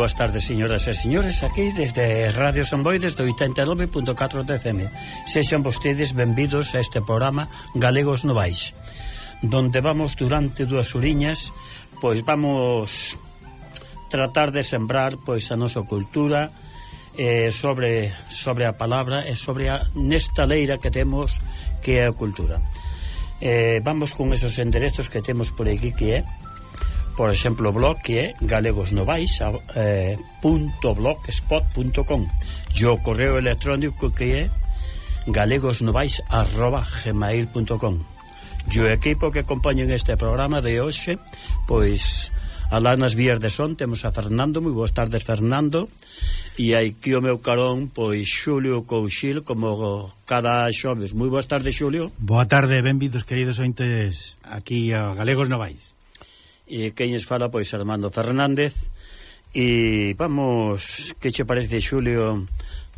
boas tardes, señoras e señores, aquí desde Radio Samboy, desde 89.4 de FM. Sexan vostedes benvidos a este programa Galegos Novais, donde vamos durante dúas uriñas, pois vamos tratar de sembrar pois a nosa cultura eh, sobre sobre a palabra e sobre a nesta leira que temos que é a cultura. Eh, vamos con esos enderezos que temos por aquí que é eh? por exemplo, o blog que é galegosnovais.blogspot.com eh, e o correo electrónico que é galegosnovais.gmail.com e o equipo que acompaña en este programa de hoxe pois alá nas vías de son temos a Fernando, moi boas tardes Fernando. E aquí o meu carón pois Xulio Couchil como cada xoves, moi boas tardes Xulio. Boa tarde, benvidos queridos ointes aquí a Galegos Novais e queñes fala pois Armando Fernández e vamos que che parece Xulio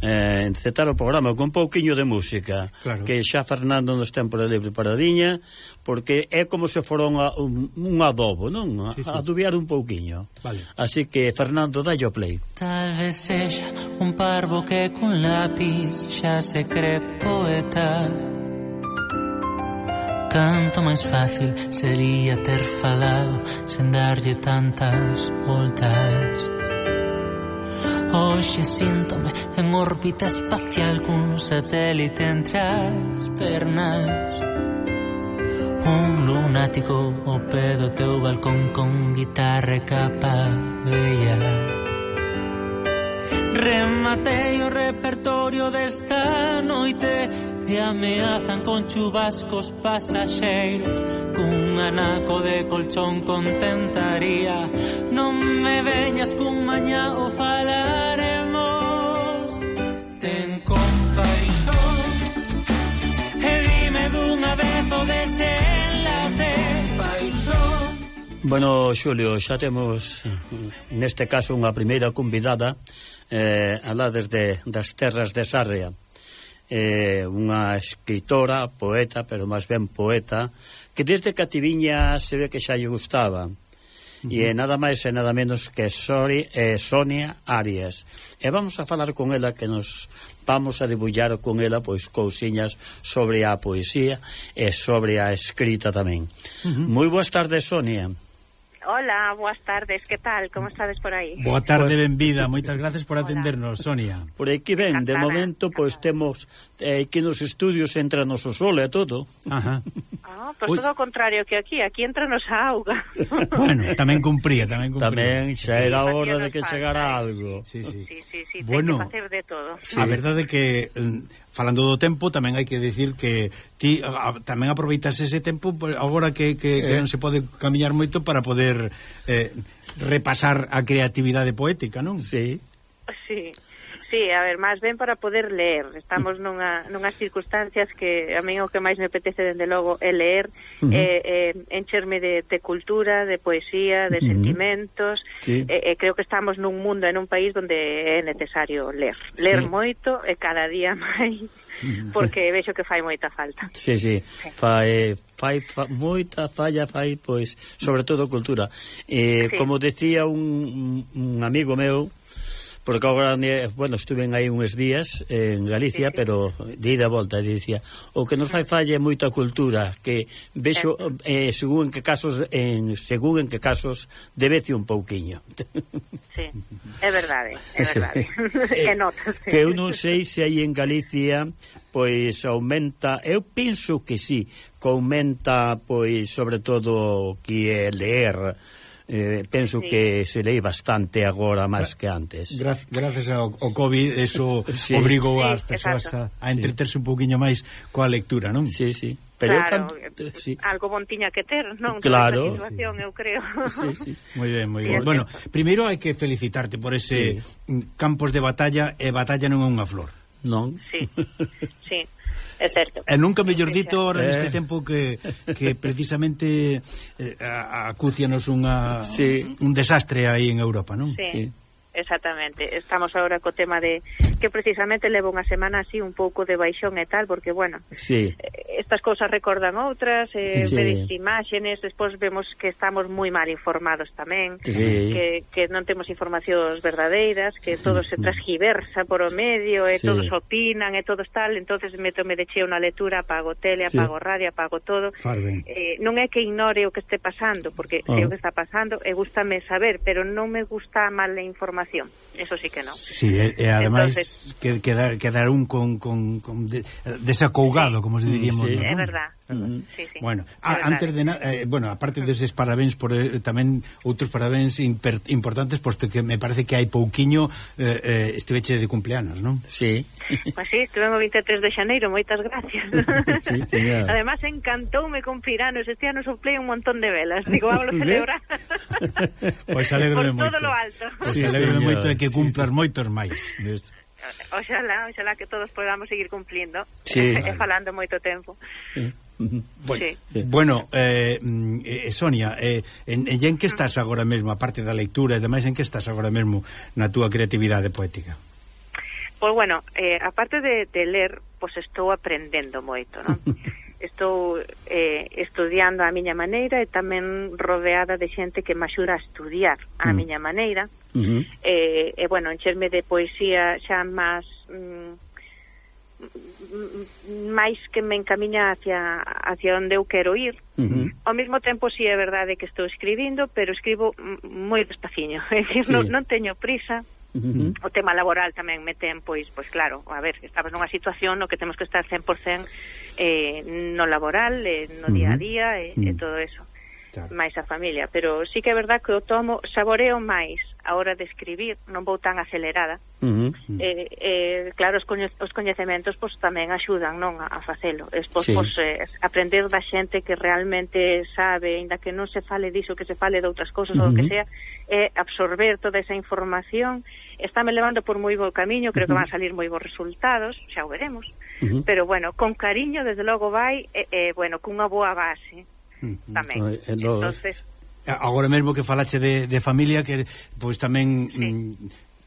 eh, encetar o programa con pouquiño de música claro. que xa Fernando nos ten por libre paradiña porque é como se fora unha, un, un adobo non? A, sí, sí. adubiar un pouquiño vale. así que Fernando dalle o play Tal vez sexa un parvo que cun lápiz xa se cree poeta Canto máis fácil sería ter falado sen darlle tantas voltas. Hoxe síntome en órbita espacial cun satélite entre as pernas. Un lunático o pé do teu balcón con guitarra e capa bella. Rematei o repertorio desta noite e ameazan con chubascos pasaxeiros. Cun anaco de colchón contentaría. Non me veñas cun mañá o falaremos. Ten compaixón e dime dunha vez o desenlace. Paixón. Bueno, Xulio, xa temos neste caso unha primeira convidada eh, alá desde das terras de Sarria eh, unha escritora, poeta, pero máis ben poeta, que desde Cativiña se ve que xa lle gustaba. Uh -huh. E é nada máis e nada menos que Sori, eh, Sonia Arias. E vamos a falar con ela que nos vamos a debullar con ela pois cousiñas sobre a poesía e sobre a escrita tamén. Uh -huh. Moi boas tardes, Sonia. Hola, boas tardes, que tal? Como estades por aí? Boa tarde, benvida, moitas gracias por atendernos, Sonia. Por aquí ven, de momento, pois pues, temos eh, aquí nos estudios entra nos o sol e todo. Ajá. Ah, pois pues todo o contrario que aquí, aquí entra nos a auga Bueno, tamén cumpría, tamén cumpría. Tamén xa era hora de que chegara algo. Sí, sí, sí, sí, sí bueno, que facer de todo. A verdade que mm, falando do tempo, tamén hai que decir que ti a, tamén aproveitas ese tempo agora que, que, eh. que non se pode camiñar moito para poder eh, repasar a creatividade poética, non? Sí. Sí. Sí, a ver, máis ben para poder ler. Estamos nunha, nunhas circunstancias que a mí o que máis me apetece, dende logo, é ler, uh -huh. eh, eh, encherme de, de cultura, de poesía, de uh -huh. sentimentos. Sí. Eh, eh, creo que estamos nun mundo, en un país onde é necesario ler. Ler sí. moito e cada día máis, porque vexo que fai moita falta. Sí, sí, sí. fai, fai fa, moita falla, fai, pois, sobre todo cultura. Eh, sí. Como decía un, un amigo meu, porque agora, bueno, estuve aí uns días en Galicia, sí, sí. pero de ida a volta, dicía, o que nos fai ah. falle é moita cultura, que vexo eh, según en que casos en según en que casos debece un pouquiño. Sí, é verdade, é verdade. que notas. Que eu non sei se aí en Galicia pois aumenta, eu penso que sí, que aumenta pois sobre todo o que é ler eh, penso sí. que se lei bastante agora máis que antes. Gra gracias ao, ao COVID, eso sí. obrigou sí, as persoas a, a entreterse sí. un poquinho máis coa lectura, non? Sí, sí. Pero claro, canto, eh, eh, sí. algo bon tiña que ter, non? Claro. Toda situación, sí. eu creo. Sí, sí. Moi ben, moi ben. Bueno, primeiro hai que felicitarte por ese sí. campos de batalla e batalla non é unha flor. Non? Sí, sí. É certo. E nunca mellor dito agora eh. neste tempo que, que precisamente eh, acúcianos unha, sí. un desastre aí en Europa, non? Sí. sí. Exactamente, estamos agora co tema de que precisamente leva unha semana así un pouco de baixón e tal, porque, bueno, sí. Eh, estas cousas recordan outras, eh, sí. vedes imágenes, despois vemos que estamos moi mal informados tamén, sí. que, que non temos informacións verdadeiras, que todo se transgiversa por o medio, e sí. todos opinan, e todos tal, entonces metome de cheo unha lectura, apago tele, apago sí. radio, apago todo. Eh, non é que ignore o que este pasando, porque oh. sei o que está pasando, e gustame saber, pero non me gusta a mala información información eso sí que non. Sí, e, e ademais Entonces, que, quedar, quedar un con, con, con de, desacougado, como se mm, diríamos. Sí, ¿no? é verdad. Mm. Sí, sí. Bueno, a, antes de nada, eh, bueno, aparte deses parabéns por eh, tamén outros parabéns imper, importantes posto que me parece que hai pouquiño eh, eh, estiveche de cumpleanos, non? Sí. Pois pues sí, estivemos 23 de xaneiro, moitas gracias. sí, señor. Además encantoume con Piranos, este ano soplei un montón de velas, digo, vamos a celebrar. pois pues alegrome moito. Todo lo alto. Pois pues sí, alegrome señor. moito de que cumplas sí, sí. moitos máis. Oxalá, oxalá que todos podamos seguir cumplindo sí, e vale. falando moito tempo. Sí. Bueno, sí. eh, bueno eh, mm, eh, Sonia, eh, en, en, en que estás agora mesmo, a parte da leitura e demais, en que estás agora mesmo na túa creatividade poética? Pois pues bueno, eh, aparte de, de ler, pois pues estou aprendendo moito, non? estou eh, estudiando a miña maneira e tamén rodeada de xente que me axuda a estudiar a mm. miña maneira uh -huh. eh, e bueno, enxerme de poesía xa máis mm, máis que me encamiña hacia, hacia onde eu quero ir. Uh -huh. Ao mesmo tempo, si sí, é verdade que estou escribindo, pero escribo moi despaciño. É dicir, sí. non, non teño prisa. Uh -huh. O tema laboral tamén me ten, pois, pois claro, a ver, estamos nunha situación no que temos que estar 100% eh, no laboral, eh, no uh -huh. día a día, eh, uh -huh. e todo eso claro. máis a familia, pero sí que é verdad que o tomo saboreo máis a hora de escribir, non vou tan acelerada. Uh -huh. eh, eh, claro, os, coñe, os coñecementos pois, tamén axudan non a, a facelo. Espois sí. pois, eh, aprender da xente que realmente sabe, ainda que non se fale diso, que se fale de outras cousas uh -huh. ou que sea, eh, absorber toda esa información estáme levando por moi bo camiño, creo uh -huh. que van a salir moi bons resultados, xa o veremos. Uh -huh. Pero bueno, con cariño desde logo vai, e, eh, eh, bueno, cunha boa base tamén. Eh, no, Entonces, agora mesmo que falache de, de familia que pois tamén sí. mm,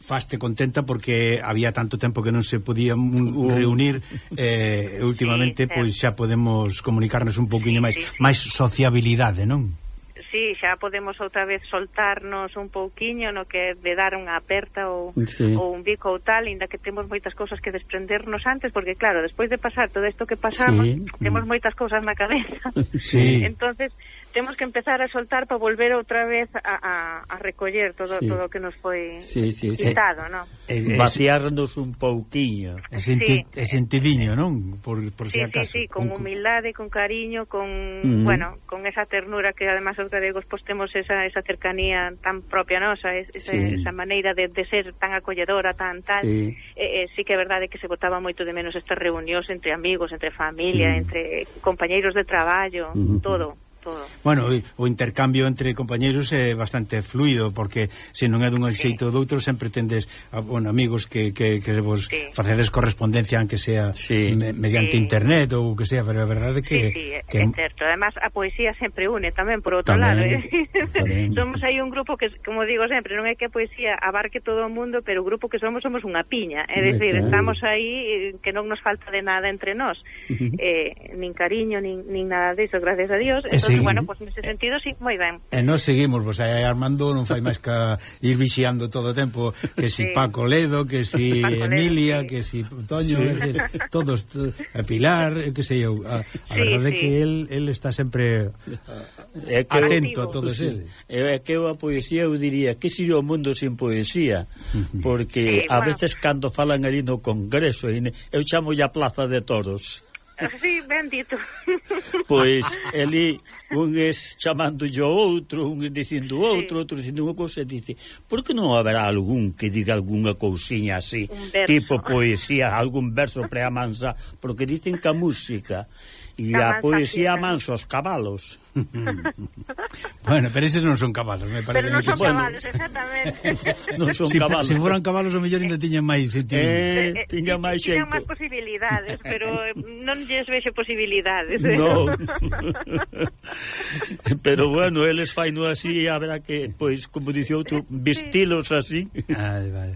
faste contenta porque había tanto tempo que non se podían reunir eh, últimamente sí, pois xa podemos comunicarnos un pouquiño máis sí, sí. máis sociabilidade, non? sí, xa podemos outra vez soltarnos un pouquiño no que de dar unha aperta ou, sí. ou un bico ou tal, inda que temos moitas cousas que desprendernos antes, porque claro, despois de pasar todo isto que pasamos, sí. temos moitas cousas na cabeza. Sí. entonces temos que empezar a soltar para volver outra vez a, a, a recoller todo sí. todo o que nos foi sí, sí, quitado, sí. non? E, eh, eh, vaciarnos un pouquiño. E, senti, sí. e sentidiño, non? Por, por sí, si acaso. Sí, sí, con humildade, con cariño, con, mm. bueno, con esa ternura que además os galegos postemos esa, esa cercanía tan propia nosa, esa, sí. esa maneira de, de ser tan acolledora, tan tal. Sí. Eh, eh, sí que é verdade que se botaba moito de menos estas reunións entre amigos, entre familia, mm. entre compañeiros de traballo, mm. todo todo. Bueno, o intercambio entre compañeiros é bastante fluido, porque se non é dun sí. xeito do outro, sempre tendes a, bueno, amigos que, que, que vos sí. facedes correspondencia, aunque sea sí. me, mediante sí. internet ou que sea, pero a verdade é que... Sí, sí, que... é certo. Además, a poesía sempre une tamén, por outro tamén, lado. Eh? Tamén. somos aí un grupo que, como digo sempre, non é que a poesía abarque todo o mundo, pero o grupo que somos somos unha piña. É dicir, claro. estamos aí eh, que non nos falta de nada entre nós. eh, nin cariño, nin, nin nada disso, gracias a Dios. Entonces, Entón, bueno, pues, nese sentido, sí, moi ben. E eh, non seguimos, vos aí Armando non fai máis que ir vixiando todo o tempo que si sí. Paco Ledo, que si Paco Emilia, Ledo, sí. que si Toño, sí. decir, todos, a Pilar, que sei eu, a, a sí, verdade sí. que el, el está sempre é que atento a todos sí. eles. É que eu a poesía, eu diría, que sería o mundo sin poesía? Porque sí, a bueno. veces cando falan ali no Congreso, eu chamo a Plaza de Toros. Sí, ben dito. Pois, eli, un es chamando o outro, un es dicindo outro, sí. outro dicindo unha cousa, e dice, por que non haberá algún que diga algunha cousiña así, tipo poesía, algún verso preamansa, porque dicen que a música E a poesía manso os cabalos. bueno, pero eses non son cabalos, me parece. Pero non son bueno. cabalos, exactamente. non son si, cabalos. Se si foran cabalos, o mellor ainda tiñan máis sentido. Eh, eh, eh, tiñan máis xeito. Tiñan máis posibilidades, pero eh, non lles vexo posibilidades. Eh? No. pero bueno, eles faino así, habrá que, pois, como dice outro, vestilos así. Ai, vale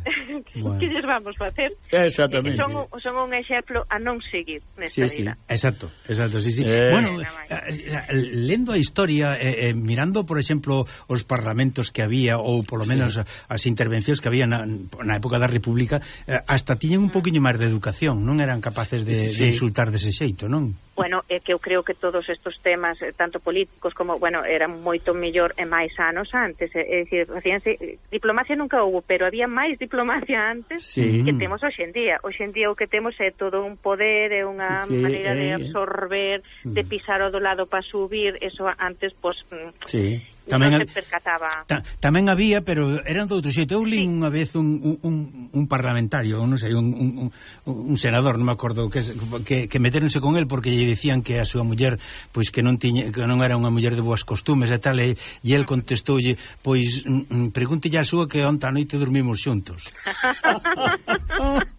bueno. que lles vamos facer? Exactamente. Son, son un exemplo a non seguir nesta sí, vida. Sí. Exacto, exacto, sí, sí. Eh... Bueno, eh, eh, eh, lendo a historia, eh, eh, mirando, por exemplo, os parlamentos que había, ou polo menos sí. as intervencións que había na, na época da República, eh, hasta tiñen un ah. poquinho máis de educación, non eran capaces de, sí. de insultar dese xeito, non? bueno, é que eu creo que todos estes temas, eh, tanto políticos como, bueno, eran moito mellor e máis anos antes, é, é dicir, fíjense, diplomacia nunca houve, pero había máis diplomacia antes sí. que temos hoxendía. Hoxendía o que temos é todo un poder, é unha sí, maneira eh, eh. de absorber, eh. de pisar o do lado para subir, eso antes, pois, pues, mm, sí tamén non se percataba. Ta, tamén había, pero eran de outro xeito. Eu li sí. unha vez un, un, un parlamentario, non sei, un, un, un senador, non me acordo, que, que, que metéronse con el porque lle dicían que a súa muller pois que non tiña que non era unha muller de boas costumes e tal, e, e el contestoulle, pois mm, mm, pregúntelle a súa que onta a noite dormimos xuntos.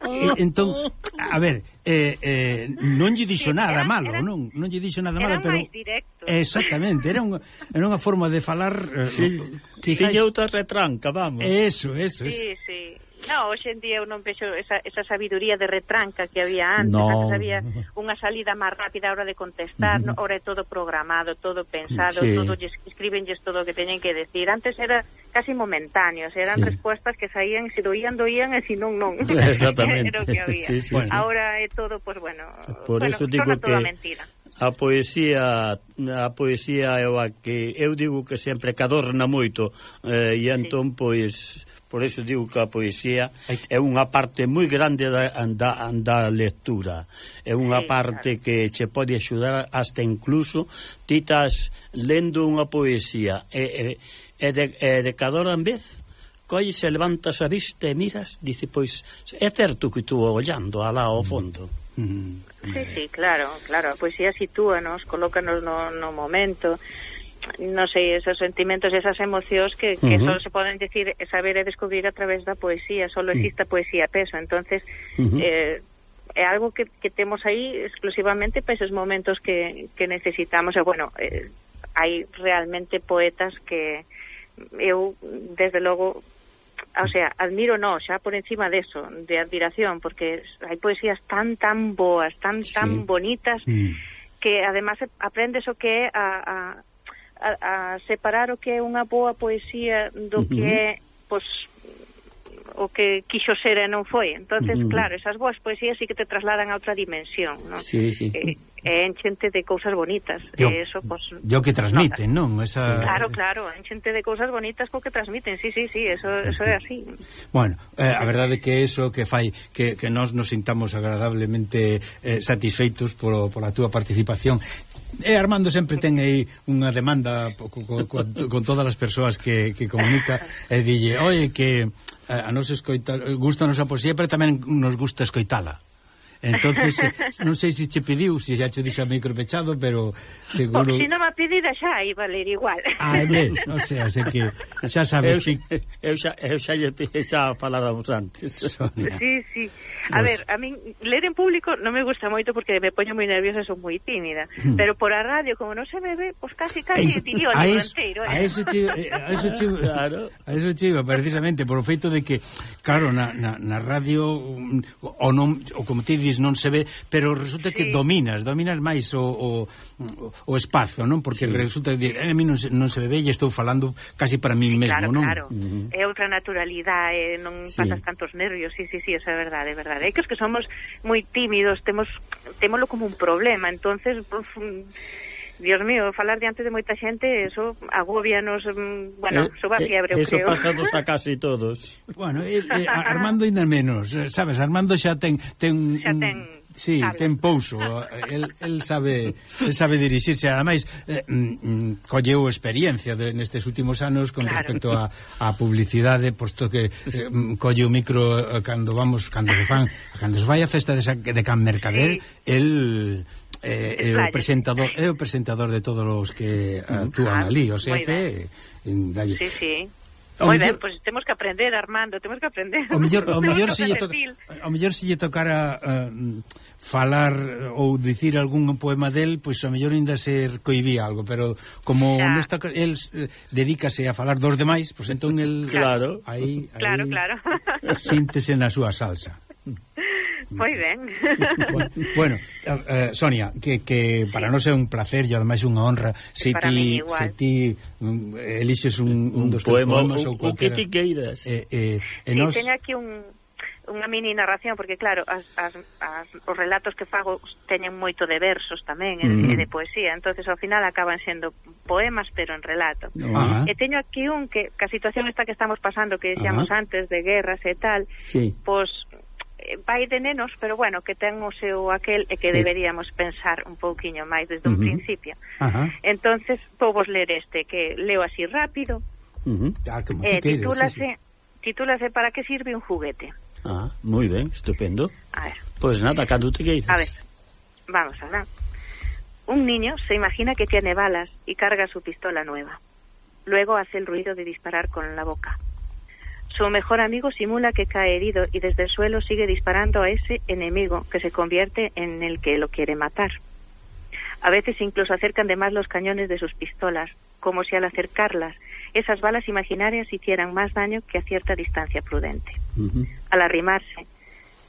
e, entón, a ver, eh, eh, non lle dixo sí, nada era, malo, era, non? Non lle dixo nada malo, pero... Exactamente, era unha, era unha forma de falar... Eh, sí, tiña outra retranca, vamos. Eso, eso, eso. Sí, sí. No, hoxe en día eu non vexo esa, esa sabiduría de retranca que había antes, no. antes había unha salida máis rápida a hora de contestar, mm. ahora é todo programado, todo pensado, sí. todo escribenlles todo o que teñen que decir. Antes era casi momentáneos, eran sí. respuestas que saían, se doían, doían, e se si non, non. Exactamente. era o que había. Sí, sí, Ahora sí. é todo, pues bueno, Por bueno, eso digo que mentira a poesía a poesía é a que eu digo que sempre cadorna moito eh, e entón pois por iso digo que a poesía é unha parte moi grande da, da, da lectura. É unha parte que che pode axudar hasta incluso ti estás lendo unha poesía e, e, e, de, e de cada hora en vez cois se levantas a vista e miras dice pois é certo que tú ollando alá ao mm. fondo mm. Sí, sí, claro, claro. A poesía sitúanos, colócanos no, no momento, non sei, esos sentimentos, esas emocións que, que uh -huh. só se poden decir, saber e descubrir a través da poesía, só existe a poesía peso, entonces uh -huh. eh, é algo que, que temos aí exclusivamente para esos momentos que, que necesitamos, e bueno, eh, hai realmente poetas que eu, desde logo, o sea, admiro no, xa por encima de eso, de admiración, porque hai poesías tan, tan boas, tan, sí. tan bonitas, mm. que además aprendes o que é a, a, a, a separar o que é unha boa poesía do uh -huh. que é, pois, o que quixo ser e non foi. Entonces, mm. claro, esas boas poesías sí que te trasladan a outra dimensión, non? Sí, sí. Eh, e, e enchente de cousas bonitas. Yo, e eso, pues, yo que transmiten, non? Esa... Sí, claro, claro, enchente de cousas bonitas co que transmiten, sí, sí, sí, eso, eso é así. Bueno, eh, a verdade que eso que fai que, que nós nos sintamos agradablemente eh, satisfeitos polo, pola túa participación E Armando sempre ten aí unha demanda co, con, con todas as persoas que, que comunica e dille, oi, que a, a nos escoita, gusta a nosa poesía, pero tamén nos gusta escoitala. Entonces non sei se che pediu, se xa che dixo micro pechado, pero seguro... Oh, se non me pedida xa, iba a ler igual. Ah, ben, o sea, sei que xa sabes eu, que... Eu xa, eu xa, xa, xa falábamos antes. Sonia. Sí, sí. A pues... ver, a min ler en público non me gusta moito porque me poño moi nerviosa, son moi tímida, hmm. pero por a radio, como non se me ve, pois pues casi, casi diría o libro delantero, eh? a eso che, a eso chivo claro. a eso chivo precisamente, por o feito de que, claro, na, na, na radio, o, non, o como te dis non se ve, pero resulta sí. que dominas, dominas máis o, o, o espazo, non? Porque sí. resulta que a mí non se, non se ve e estou falando casi para mí sí, mesmo, claro, non? Claro, uh -huh. é outra naturalidade, eh, non sí. pasas tantos nervios, sí, sí, sí, esa é verdade, é verdade. É que os que somos moi tímidos, temos temolo como un problema, entonces... Pues, Dios mío, falar diante de moita xente, eso agobianos, mm, bueno, eh, soba eh, fiebre, eh, eso creo. Eso pasados a casi todos. bueno, eh, eh, Armando ainda menos, eh, sabes, Armando xa ten ten xa ten Sí, sabe. ten pouso, el, el sabe el sabe dirixirse, ademais eh, mm, mm, colleu experiencia de, nestes últimos anos con claro. respecto a, a publicidade, posto que eh, mm, colle o micro eh, cando vamos, cando se fan, cando se vai a festa de, Sa, de Can Mercader, sí. el Eh, é, é o presentador é o presentador de todos os que actúan ah, ali, o sea que dalle. Sí, sí. Moi ben, pois pues temos que aprender, Armando, temos que aprender. O mellor, o mellor se lle to... o mellor se lle tocara uh, falar ou dicir algún poema del, pois pues, o mellor ainda ser coibía algo, pero como claro. nesta el eh, dedícase a falar dos demais, pois pues, entón el claro, aí, claro, aí, claro. síntese na súa salsa. Moi ben. bueno, eh, eh, Sonia, que, que para sí. nós é un placer e ademais unha honra se ti, se ti um, elixes un, un, un dos poema, poemas ou. O que ti queiras. Eh, eh, e sí, nos... teño aquí un unha mini narración porque claro, as, as, as, os relatos que fago teñen moito de versos tamén mm. e de poesía, entonces ao final acaban sendo poemas pero en relato. Uh -huh. E teño aquí un que, que a situación esta que estamos pasando que decíamos uh -huh. antes de guerras e tal, sí. pois pues, Eh, vai de nenos, pero bueno, que ten o seu aquel e que sí. deberíamos pensar un pouquiño máis desde uh -huh. un principio. Ajá. Entonces, vos ler este que leo así rápido. Uh -huh. ah, como eh, queiras, titúlase, sí, sí. titúlase Para que sirve un juguete. Ah, moi ben, estupendo. A ver. Pois pues nada, cando te queiras. A ver. Vamos a ver. Un niño se imagina que tiene balas y carga su pistola nueva. Luego hace el ruido de disparar con la boca. Su mejor amigo simula que cae herido y desde el suelo sigue disparando a ese enemigo que se convierte en el que lo quiere matar. A veces incluso acercan de más los cañones de sus pistolas, como si al acercarlas esas balas imaginarias hicieran más daño que a cierta distancia prudente. Uh -huh. Al arrimarse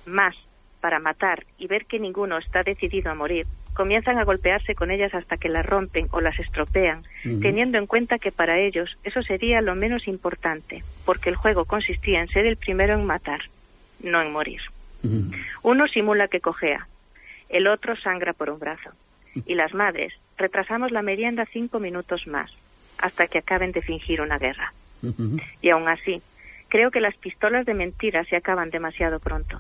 más para matar y ver que ninguno está decidido a morir, comienzan a golpearse con ellas hasta que las rompen o las estropean, teniendo en cuenta que para ellos eso sería lo menos importante, porque el juego consistía en ser el primero en matar, no en morir. Uh -huh. Uno simula que cojea, el otro sangra por un brazo. Y las madres retrasamos la merienda cinco minutos más, hasta que acaben de fingir una guerra. Uh -huh. Y aún así, creo que las pistolas de mentira se acaban demasiado pronto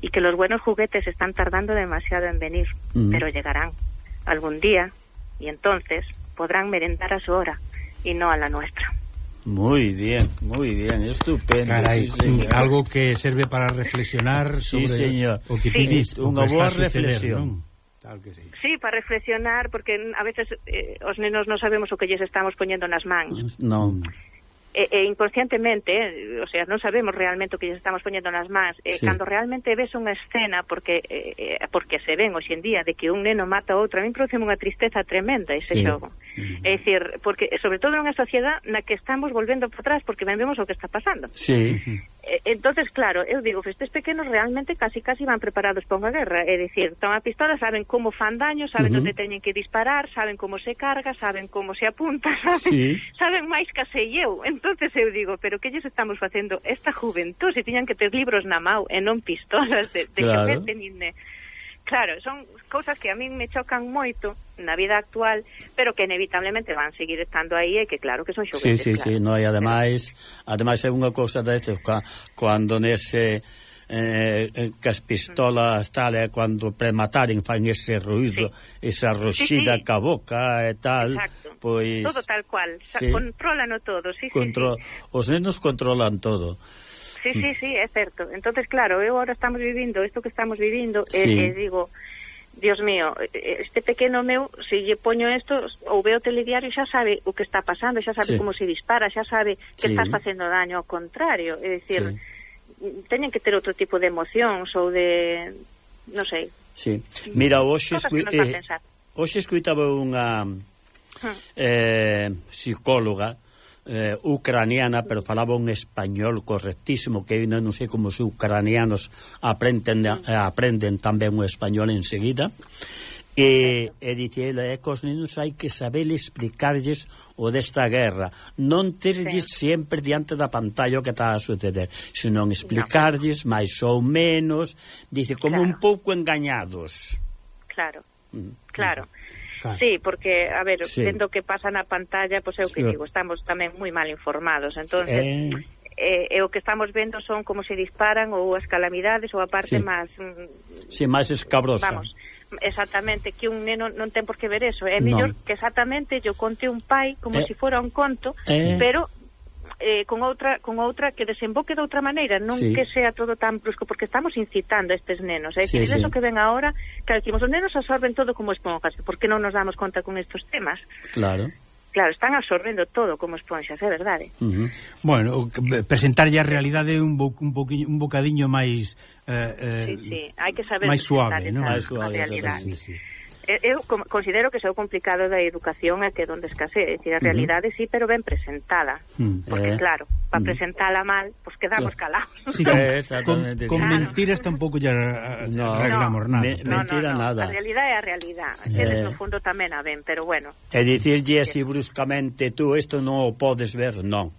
y que los buenos juguetes están tardando demasiado en venir, mm. pero llegarán algún día y entonces podrán merendar a su hora y no a la nuestra. Muy bien, muy bien, estupendo. Caray, sí, algo que serve para reflexionar sobre sí, señor. o que sí. tienes, unha boa reflexión. Non? Claro que sí. sí, para reflexionar, porque a veces eh, os nenos non sabemos o que lles estamos poñendo nas mans. Non e, e inconscientemente, eh, o sea, non sabemos realmente o que lles estamos poñendo nas mans, eh, sí. cando realmente ves unha escena porque eh, porque se ven hoxe en día de que un neno mata a outro, a mí produce unha tristeza tremenda ese sí. xogo. É dicir, porque sobre todo nunha sociedade na que estamos volvendo para atrás porque ben vemos o que está pasando. Sí. Eh, entonces claro, eu digo, estes pequenos realmente casi casi van preparados para unha guerra, é dicir, toman a pistola, saben como fan daño, saben uh -huh. onde teñen que disparar, saben como se carga, saben como se apunta, saben, sí. saben máis que sei eu. Entonces eu digo, pero que lles estamos facendo esta juventud, se tiñan que ter libros na mau e non pistolas de, de claro. que teñen Claro, son cousas que a min me chocan moito na vida actual, pero que inevitablemente van seguir estando aí e que claro que son xoguetes. Sí, sí, claro. sí, no, e ademais, ademais é unha cousa destes, cando nese eh, eh, que as pistolas tal, eh, cando premataren fan ese ruido, sí. esa roxida sí, sí. ca boca e tal, Exacto. pois... Todo tal cual, sí. controlano todo, sí, Contro... sí, sí. Os nenos controlan todo. Sí, mm. sí, sí, é certo. Entonces, claro, eu agora estamos vivindo isto que estamos vivindo sí. e, e digo, Dios mío, este pequeno meu, se lle poño isto, ou veo o telediario xa sabe o que está pasando, xa sabe sí. como se dispara, xa sabe que sí. estás facendo daño ao contrario, é dicir, sí. teñen que ter outro tipo de emocións ou de, non sei. Sí. Mira, hoxe escu... eh, hoxe escuitaba unha hmm. eh, psicóloga eh, ucraniana, pero falaba un español correctísimo, que eu non sei como os ucranianos aprenden, eh, aprenden tamén o español enseguida, E, e dice ela, e eh, cos nenos hai que saber explicarlles o desta guerra non terlles sí. sempre diante da pantalla o que está a suceder senón explicarlles no. máis ou menos dice, como claro. un pouco engañados claro, mm. claro mm claro. Sí, porque, a ver, sí. vendo que pasa na pantalla, pois pues é o que sí. digo, estamos tamén moi mal informados, entonces... Eh... Eh, e o que estamos vendo son como se disparan ou as calamidades ou a parte sí. máis... Mm, sí, máis escabrosa. Vamos, exactamente, que un neno non ten por que ver eso. É mellor no. que exactamente yo conte un pai como eh, se si fora un conto, eh, pero eh, con outra con outra que desemboque de outra maneira, non sí. que sea todo tan brusco, porque estamos incitando a estes nenos. É eh? sí, que sí. eso que ven ahora, que decimos, os nenos absorben todo como esponjas, por que non nos damos conta con estes temas? Claro. Claro, están absorbendo todo como esponxas, é verdade. Uh -huh. Bueno, eh, presentarlle a realidade un, bo, un, poquinho, un bocadiño máis eh, eh, sí, sí. Hai que saber máis suave, non? Máis suave, a realidade. Sí, sí. Eh, eu considero que o complicado da educación é que donde escasee, é dicir, a realidade uh -huh. sí, pero ben presentada, mm, porque eh, claro, para mm. presentala mal, pois pues quedamos calados. Sí, con, eh, con claro. mentiras tampouco lle eh, no, arreglamos nada. Me, no, mentira no, no. nada. A realidade é a realidade, eh. eles no fundo tamén a ven, pero bueno. É dicirlle así bruscamente, tú isto non o podes ver, non.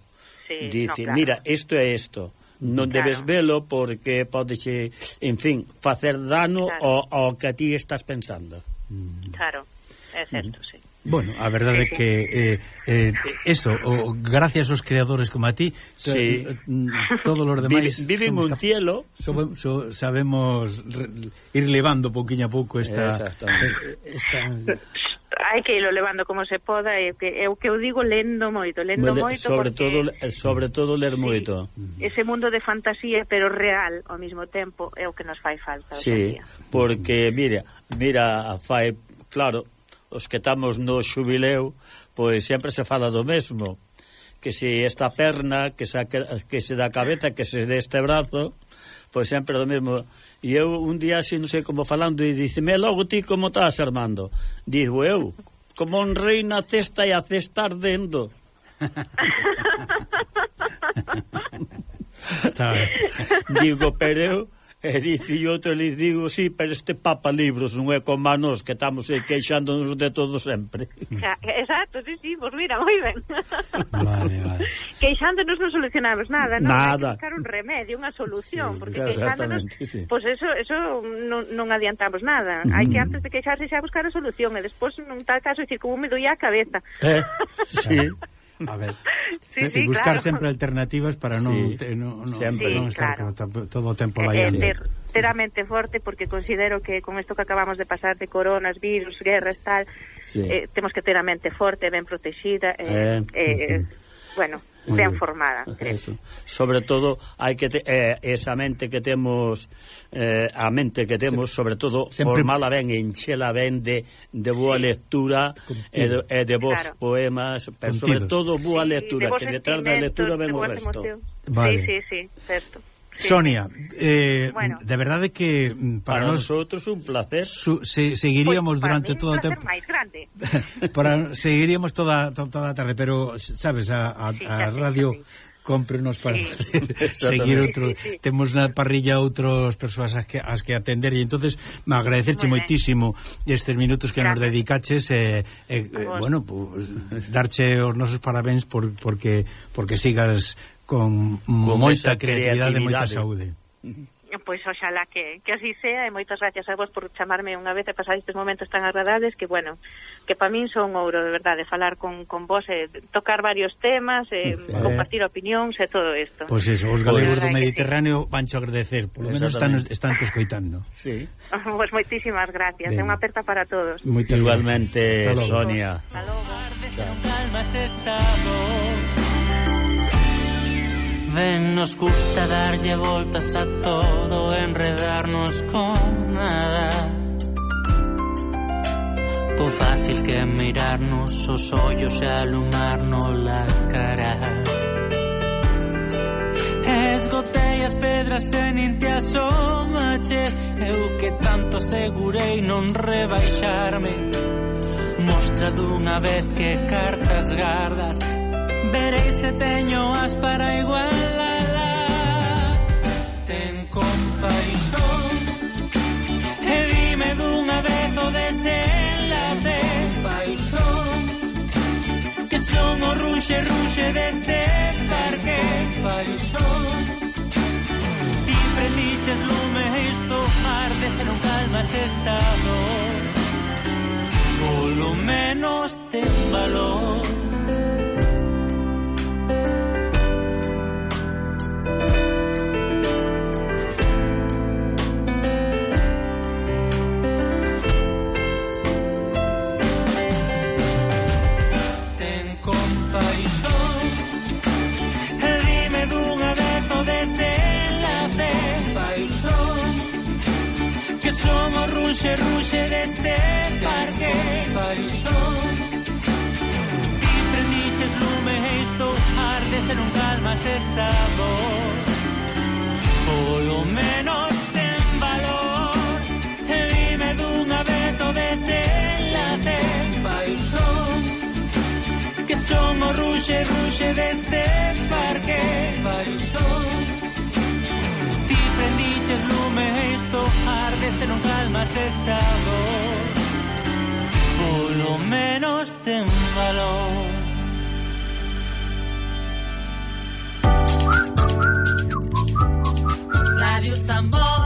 Sí, Dice, no, claro. mira, isto é isto non claro. debes velo porque podes, en fin, facer dano claro. ao, ao que ti estás pensando. Mm. Claro, é certo, mm. sí. Bueno, a verdade é que eh, eh, eso, o, gracias aos creadores como a ti, sí. Mm, todos os demais... Viven un cielo... So, so, sabemos ir levando pouquiño a pouco esta... Eh, esta hai que irlo levando como se poda e que é o que eu digo lendo moito, lendo Le, moito sobre porque, todo sobre todo ler sí, moito. Ese mundo de fantasía pero real ao mesmo tempo é o que nos fai falta Sí, porque mira, mira, fai claro, os que estamos no xubileu, pois sempre se fala do mesmo, que se esta perna, que se que se da cabeza, que se deste brazo, pois sempre do mesmo. E eu un día así, non sei como falando, e diceme, logo ti como estás, Armando? Digo eu, como un rei na cesta e a cesta ardendo. Digo, pero eu E dice outro, les digo, sí, pero este papa libros non é como a nos, que estamos aí queixándonos de todo sempre. Exacto, sí, sí, pues mira, moi ben. Vale, vale. Queixándonos non solucionamos nada, non? Nada. Hay que buscar un remedio, unha solución, sí, porque queixándonos, sí. pois pues eso, eso non, non adiantamos nada. Mm. Hai que mm. antes de queixarse xa buscar a solución, e despois, nun tal caso, dicir, como me doía a cabeza. Eh, sí. A ver. sí, eh, sí, buscar claro. sempre alternativas para non, sí, te, non, non, sempre. non estar claro. todo o tempo vaiando. Eh, ter, eh, teramente forte porque considero que con isto que acabamos de pasar de coronas, virus, guerras, tal, sí. eh, temos que ter a mente forte, ben protexida, eh, eh, eh, eh, bueno... Muy ben formada. Eso. Sobre todo hai que te, eh, esa mente que temos eh, a mente que temos, sobre todo Sempre... formala ben, enchela ben de, de boa lectura e de, e de vos claro. poemas, pero Contidos. sobre todo boa lectura, sí, que detrás da lectura ben o resto. Emoción. Vale. Sí, sí, sí, certo. Sí. Sonia, eh, bueno. de verdade que mm, para, para nosotros un placer. Su, se, seguiríamos pues, para durante todo o tempo. máis grande. para seguiríamos toda toda a tarde, pero sabes, a, a, sí, a radio sí cómprenos para sí. seguir outro sí, sí, sí. temos na parrilla outros persoas as que, as que atender e entonces me agradecerche moitísimo estes minutos que Gracias. nos dedicaches e, eh, eh, eh, bueno, pues, darche os nosos parabéns por, porque porque sigas con, con moita creatividade, creatividade e moita saúde. Pois pues, oxalá que, que así sea e moitas gracias a vos por chamarme unha vez e pasar estes momentos tan agradables que, bueno, que para min son ouro, de verdade, falar con, con vos e tocar varios temas e eh, compartir opinións e todo isto. Pois pues eso, os pois galegos do Mediterráneo sí. vancho agradecer, polo menos están, están te escoitando. Sí. Pois pues moitísimas gracias, é unha aperta para todos. Moitas Igualmente, Sonia. Hasta logo. Hasta logo. Ven nos gusta darlle voltas a todo, enredarnos con nada. Con fácil que mirarnos os ollos e alumarnos la cara. Esgotei as pedras e nin te asomaches Eu que tanto asegurei non rebaixarme Mostra dunha vez que cartas gardas Verei se teño as para igualala Ten compaixón E dime dunha vez o desenlace. Paixón. Que son o ruxe ruxe deste parque. Paixón. Ti prendiches lume isto arde Se non calmas esta dor. Polo menos ten valor. rushe, rushe de este parque. Dicen niches lume esto, ardes en un calma estado. Por lo menos ten valor, dime de una vez o desenlate. Que somos rushe, rushe de este parque. Paisón mesto ardes en un calmas estado. Polo menos ten valor. Radio Sambor.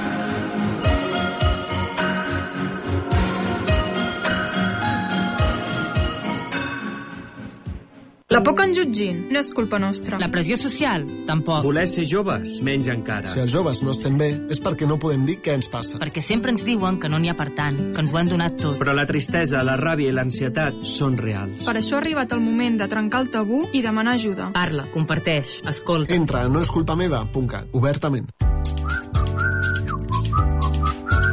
La por que ens jutgin no és culpa nostra. La pressió social, tampoc. Voler ser joves, menys encara. Si els joves no estem bé, és perquè no podem dir què ens passa. Perquè sempre ens diuen que no n'hi ha per tant, que ens ho han donat tot. Però la tristesa, la ràbia i l'ansietat són reals. Per això ha arribat el moment de trencar el tabú i demanar ajuda. Parla, comparteix, escolta. Entra a noesculpameva.cat, obertament.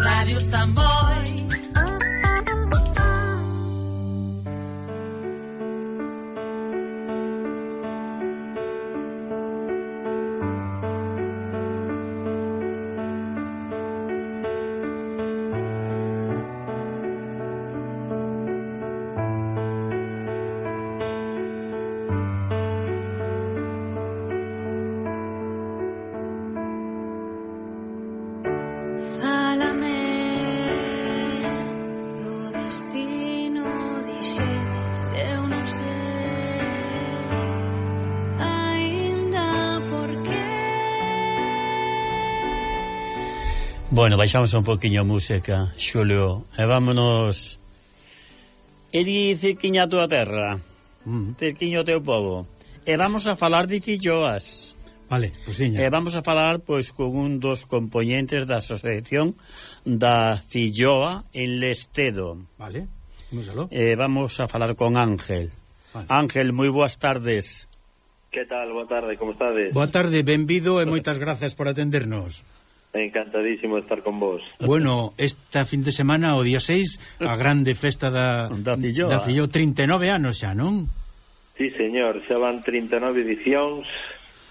Radio Samboy Fálame Bueno, baixamos un poquinho a música, Xulio, e vámonos... Eri cerquiña a tua terra, mm. cerquiño teu povo, e vamos a falar de filloas. Vale, pois pusiña. E vamos a falar pois con un dos componentes da asociación da Filloa en Lestedo. Vale, vamos E vamos a falar con Ángel. Vale. Ángel, moi boas tardes. Que tal? Boa tarde, como estades? Boa tarde, benvido e moitas gracias por atendernos. Encantadísimo de estar con vos. Bueno, esta fin de semana, o día 6, a grande festa da, da, Filloa. da Filloa, 39 anos xa, non? Sí, señor, xa van 39 edicións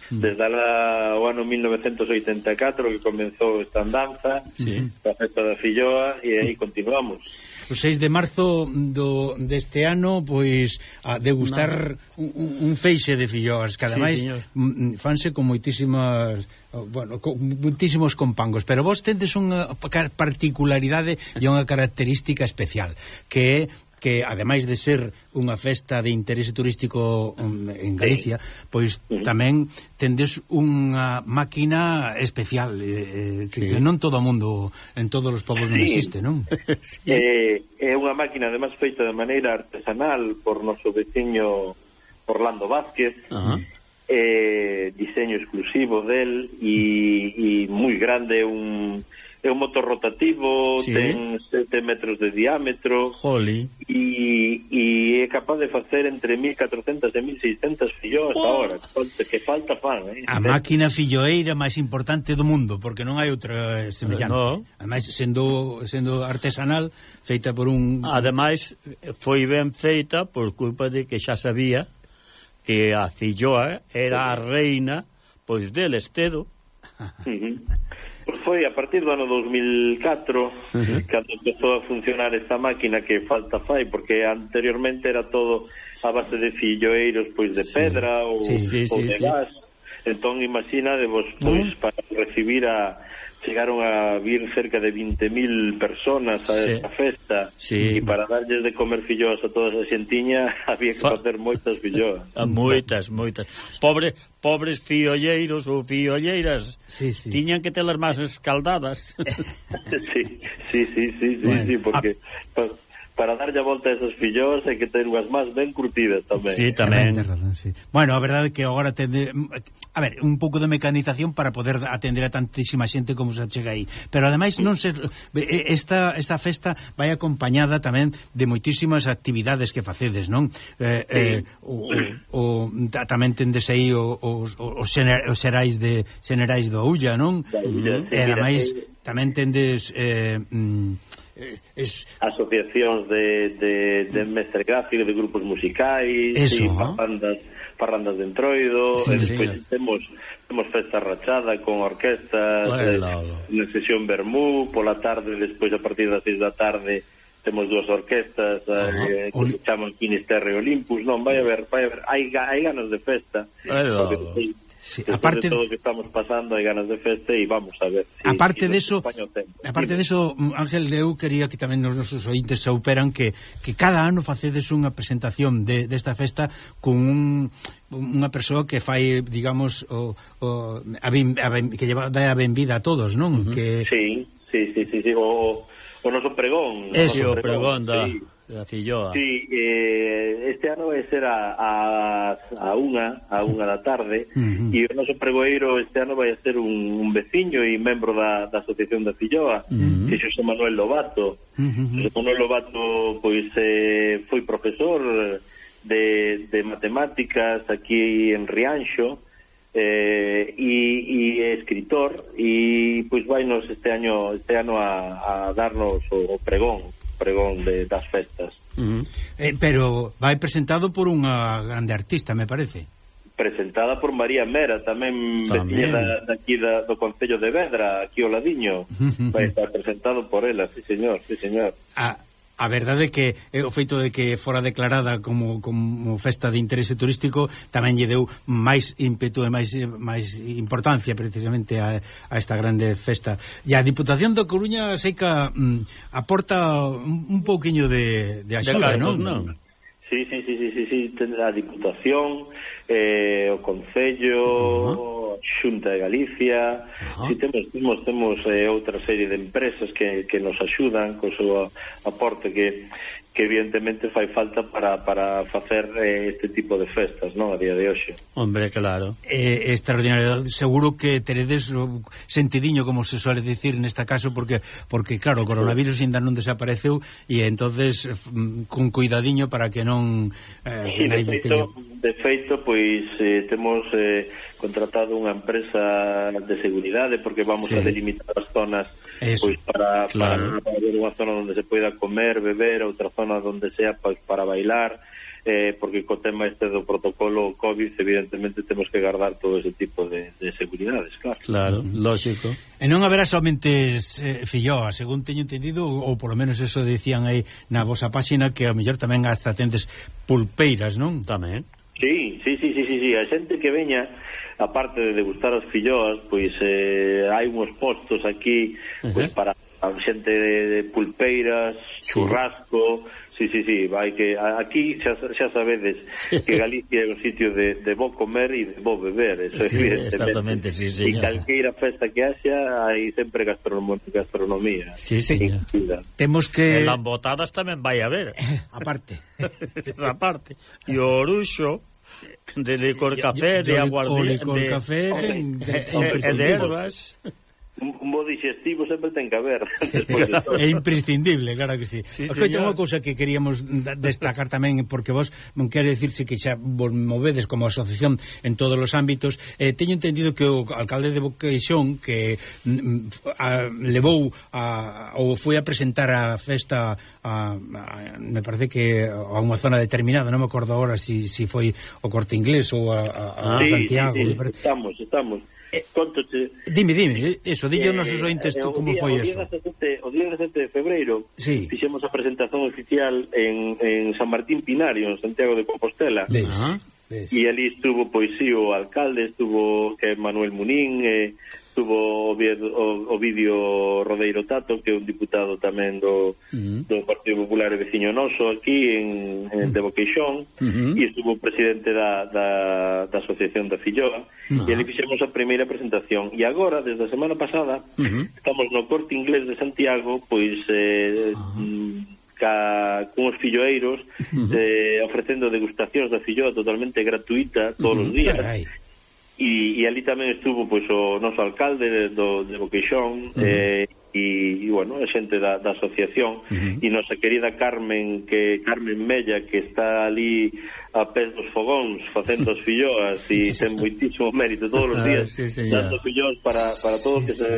Mm. desde la, o ano 1984 que comenzou esta andanza sí. a festa da Filloa e aí continuamos o 6 de marzo do deste ano pois a degustar no. un, un feixe de filloas que ademais sí, mm, mm, fanse con moitísimas oh, bueno, con, moitísimos compangos pero vos tendes unha particularidade e unha característica especial que é que ademais de ser unha festa de interese turístico um, en Galicia, pois sí. pois tamén tendes unha máquina especial eh, eh, que, sí. que non todo o mundo en todos os povos sí. non existe, non? sí. eh, é unha máquina además feita de maneira artesanal por noso veciño Orlando Vázquez. Ajá. Eh, diseño exclusivo del e, e moi grande un é un motor rotativo, sí. ten 7 metros de diámetro Joli. E, e é capaz de facer entre 1400 e 1600 filloas oh. ahora, que falta fan eh? A máquina filloeira máis importante do mundo, porque non hai outra eh, eh, semellante no. Ademais, sendo, sendo artesanal, feita por un... Ademais, foi ben feita por culpa de que xa sabía que a filloa era a reina pois del Estedo. Uh -huh foi a partir do ano 2004 uh cando empezou a funcionar esta máquina que falta fai porque anteriormente era todo a base de filloeiros pois de sí. pedra ou, sí, sí, ou sí, de sí. gas entón imagínadevos pois uh para recibir a chegaron a vir cerca de 20.000 personas a sí. esta festa sí. e para darlles de comer filloas a toda esa xentiña había que facer moitas filloas. Ah, moitas, moitas. Pobre, pobres fiolleiros ou fiolleiras sí, sí. tiñan que telas máis escaldadas. sí, sí, sí, sí, bueno. sí porque... A para darlle a volta a esos fillós hai que ter unhas máis ben curtidas tamén. Sí, tamén. Razón, sí. Bueno, a verdade é que agora tende a ver, un pouco de mecanización para poder atender a tantísima xente como se chega aí, pero ademais non se eh, esta esta festa vai acompañada tamén de moitísimas actividades que facedes, non? Eh, eh o, o, o tamén tendes aí os os os xerais de xenerais do Ulla, non? Da Ulla, sí, e ademais mira, eh, tamén tendes eh, mm, Eh, es... asociacións de, de, de mestre gráfico, de grupos musicais, Eso, sí, ¿no? bandas parrandas de entroido, sí, eh, e despois sí. temos temos festa rachada con orquestas, bueno, eh, na sesión Bermú, pola tarde, despois a partir das 6 da tarde temos dúas orquestas uh -huh. eh, que Oli... chaman Finisterre e Olympus, non, vai haber, vai haber, hai, hai ganas de festa. Bueno, porque, Sí, aparte de todo o que estamos pasando hai ganas de festa e vamos a ver si, aparte si de eso aparte de eso Ángel eu quería que tamén nos nosos ointes souperan que, que cada ano facedes unha presentación de, desta de festa con un unha persoa que fai, digamos, o, o, a ben, a ben, que lleva dá a benvida a todos, non? Uh -huh. que... Sí, sí, sí, sí, sí. O, o noso pregón. Ese, o, o pregón, pregón da... Sí da filloa. Sí, eh, este ano vai ser a, a, a unha, a unha da tarde, uh -huh. e o noso pregoeiro este ano vai ser un, un veciño e membro da, da Asociación da Filloa, uh -huh. que é Xosé Manuel Lobato. Uh -huh. Xosé Manuel Lobato pois eh, foi profesor de, de matemáticas aquí en Rianxo, eh, e, e é escritor e pois vai nos este ano este ano a, a darnos o, o pregón pregón de, das festas. Uh -huh. eh, pero vai presentado por unha grande artista, me parece. Presentada por María Mera, tamén, tamén. veciña da, daqui da, do Concello de Vedra, aquí o Ladiño. Uh -huh. Vai estar presentado por ela, sí señor, sí señor. Ah, A verdade é que eh, o feito de que fora declarada como, como festa de interese turístico tamén lle deu máis ímpetu e máis, máis importancia precisamente a, a esta grande festa. E a Diputación da Coruña seica mm, aporta un, un pouquiño de, de axuda, non? No? Sí, sí, sí, sí, sí, sí, ten a Diputación eh, o Concello, uh -huh. Xunta de Galicia, uh -huh. si temos, temos, temos eh, outra serie de empresas que, que nos axudan co seu aporte que, que evidentemente fai falta para, para facer eh, este tipo de festas, non, a día de hoxe. Hombre, claro. É eh, extraordinario. Seguro que teredes eh, sentidiño, como se suele dicir neste caso, porque, porque claro, o coronavirus ainda non desapareceu e entonces mm, con cuidadiño para que non... Eh, sí, de feito, teña De feito, pois eh, temos eh, contratado unha empresa de seguridade porque vamos sí. a delimitar as zonas Eso, pois para, claro. para, para haber unha zona onde se poida comer, beber, outra zona onde sea pois, para bailar, eh, porque co tema este do protocolo COVID evidentemente temos que guardar todo ese tipo de, de seguridades, claro. Claro, lógico. E non haberá somente eh, filloa, según teño entendido, ou polo menos eso decían aí na vosa páxina, que a mellor tamén hasta tendes pulpeiras, non? Tamén. Sí, sí, sí, sí, sí, sí. a xente que veña aparte de degustar as filloas, pois eh, hai uns postos aquí uh -huh. pois para a xente de, de pulpeiras, churrasco, sí, sí, sí, vai que aquí xa, xa sabedes sí. que Galicia é un sitio de, de bo comer e de bo beber, eso sí, evidentemente. Exactamente, sí, señor. E calqueira festa que haxa hai sempre gastronom gastronomía. Sí, señor. Temos que... En Lambotadas tamén vai a ver. Aparte. aparte. E o Oruxo de licor café, de de, café, de, de, de, de, de, de, de, de, de, ervas un, un bo digestivo sempre ten que haber. De é imprescindible, claro que sí, sí Escoita, unha cousa que queríamos destacar tamén porque vos, mm, non quero dicirse que xa vos movedes como asociación en todos os ámbitos, eh, teño entendido que o alcalde de Boqueixón que mm, mm, a, levou a, ou foi a presentar a festa a, a, me parece que a unha zona determinada, non me acordo agora si, si foi o Corte Inglés ou a, a, a sí, Santiago sí, sí, estamos, estamos. Eh, contoche... Dime, dime, eh, eso, dille aos nosos ointes eh, tú eh, como día, foi o eso. 17, o día 17 de febreiro sí. fixemos a presentación oficial en, en San Martín Pinario, en Santiago de Compostela. Leis. Ah. E ali estuvo, pois sí, o alcalde, estuvo que Manuel Munín, eh, estuvo o, o vídeo Rodeiro Tato, que é un diputado tamén do, uh -huh. do Partido Popular e veciño noso aquí en, en de Boqueixón, uh -huh. e estuvo presidente da, da, da Asociación da Filloa, uh -huh. e ali fixemos a primeira presentación. E agora, desde a semana pasada, uh -huh. estamos no Corte Inglés de Santiago, pois... Eh, uh -huh ca, cunhos filloeiros uh -huh. eh, ofrecendo degustacións da filloa totalmente gratuita todos uh -huh. os días Carai e, e ali tamén estuvo pois o noso alcalde do, de Boqueixón uh -huh. eh, e, e bueno, a xente da, da asociación. Uh -huh. e nosa querida Carmen que Carmen Mella que está ali a pés dos fogóns facendo as filloas e ten moitísimo mérito todos os ah, días ah, sí, dando filloas para, para todos sí, que, se,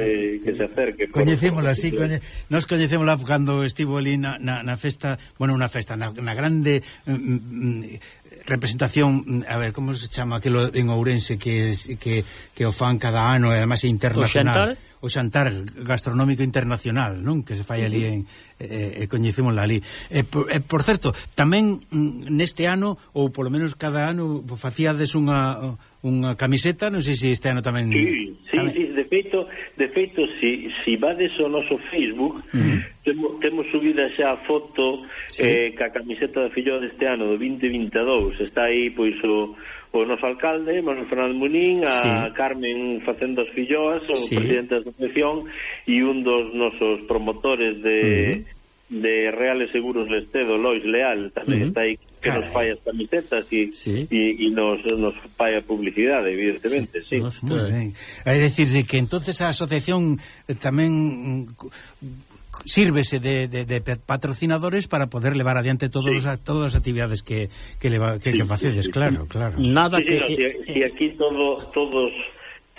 que se acerque. Coñecémola, sí, coñe... nos coñecémola cando estivo ali na, na, na festa bueno, na festa, na, na grande mm, mm representación, a ver, como se chama aquilo en Ourense que, que, que o fan cada ano e además é internacional? O? o xantar gastronómico internacional, non? Que se fai ali en e eh, eh, coñecémosla ali. E eh, por, e eh, por certo, tamén mm, neste ano ou polo menos cada ano facíades unha unha camiseta, non sei se este ano tamén Sí, sí, tamén... sí de feito, de feito si, si vades ao noso Facebook, uh -huh. temos, temos subida xa a foto sí. eh, ca camiseta da filloa deste ano do 2022, está aí pois o o noso alcalde, Manuel Fernández Munín, a sí. Carmen Facendo as Filloas, o sí. presidente da asociación, e un dos nosos promotores de... Uh -huh de Reales Seguros Lestedo, Lois Leal, tamén uh -huh. está aí que Caray. nos fai as camisetas e, sí. e, e nos, nos a publicidade, evidentemente, sí. sí. Moi ben. É dicir, de que entonces a asociación eh, tamén mm, sírvese de, de, de patrocinadores para poder levar adiante todos sí. a, todas as actividades que que leva que, sí, que facedes, sí, claro, claro. Nada sí, que no, si, eh, si aquí todo todos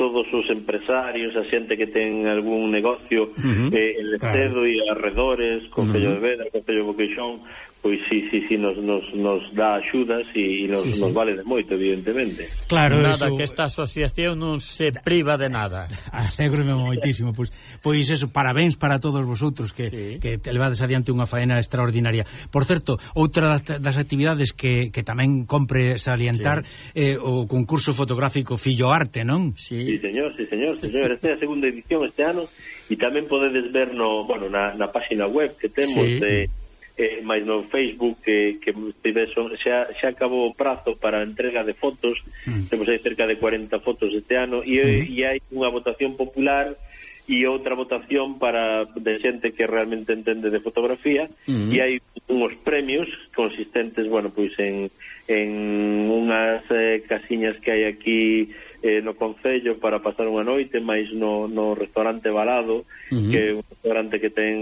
todos os empresarios, a xente que ten algún negocio uh -huh. eh, en Lestedo claro. e arredores, Concello uh -huh. de Vedra, Concello de Boqueixón, pois sí, sí, sí, nos, nos, nos dá axudas e nos, sí, sí. nos vale de moito, evidentemente. Claro, nada, eso... que esta asociación non se priva de nada. Alegrome moitísimo. Pois, pois eso, parabéns para todos vosotros que, sí. que te levades adiante unha faena extraordinaria. Por certo, outra das actividades que, que tamén compre salientar sí. eh, o concurso fotográfico Fillo Arte, non? Sí, sí señor, sí, señor, señor. Esta é a segunda edición este ano e tamén podedes ver no, bueno, na, na página web que temos sí. de eh, mais no Facebook que, que tiveson, xa, xa acabou o prazo para a entrega de fotos mm. temos aí cerca de 40 fotos este ano e, mm. e hai unha votación popular e outra votación para de xente que realmente entende de fotografía mm. e hai uns premios consistentes, bueno, pois en, en unhas eh, casiñas que hai aquí eh, no Concello para pasar unha noite, máis no, no restaurante Balado, uh -huh. que é un restaurante que ten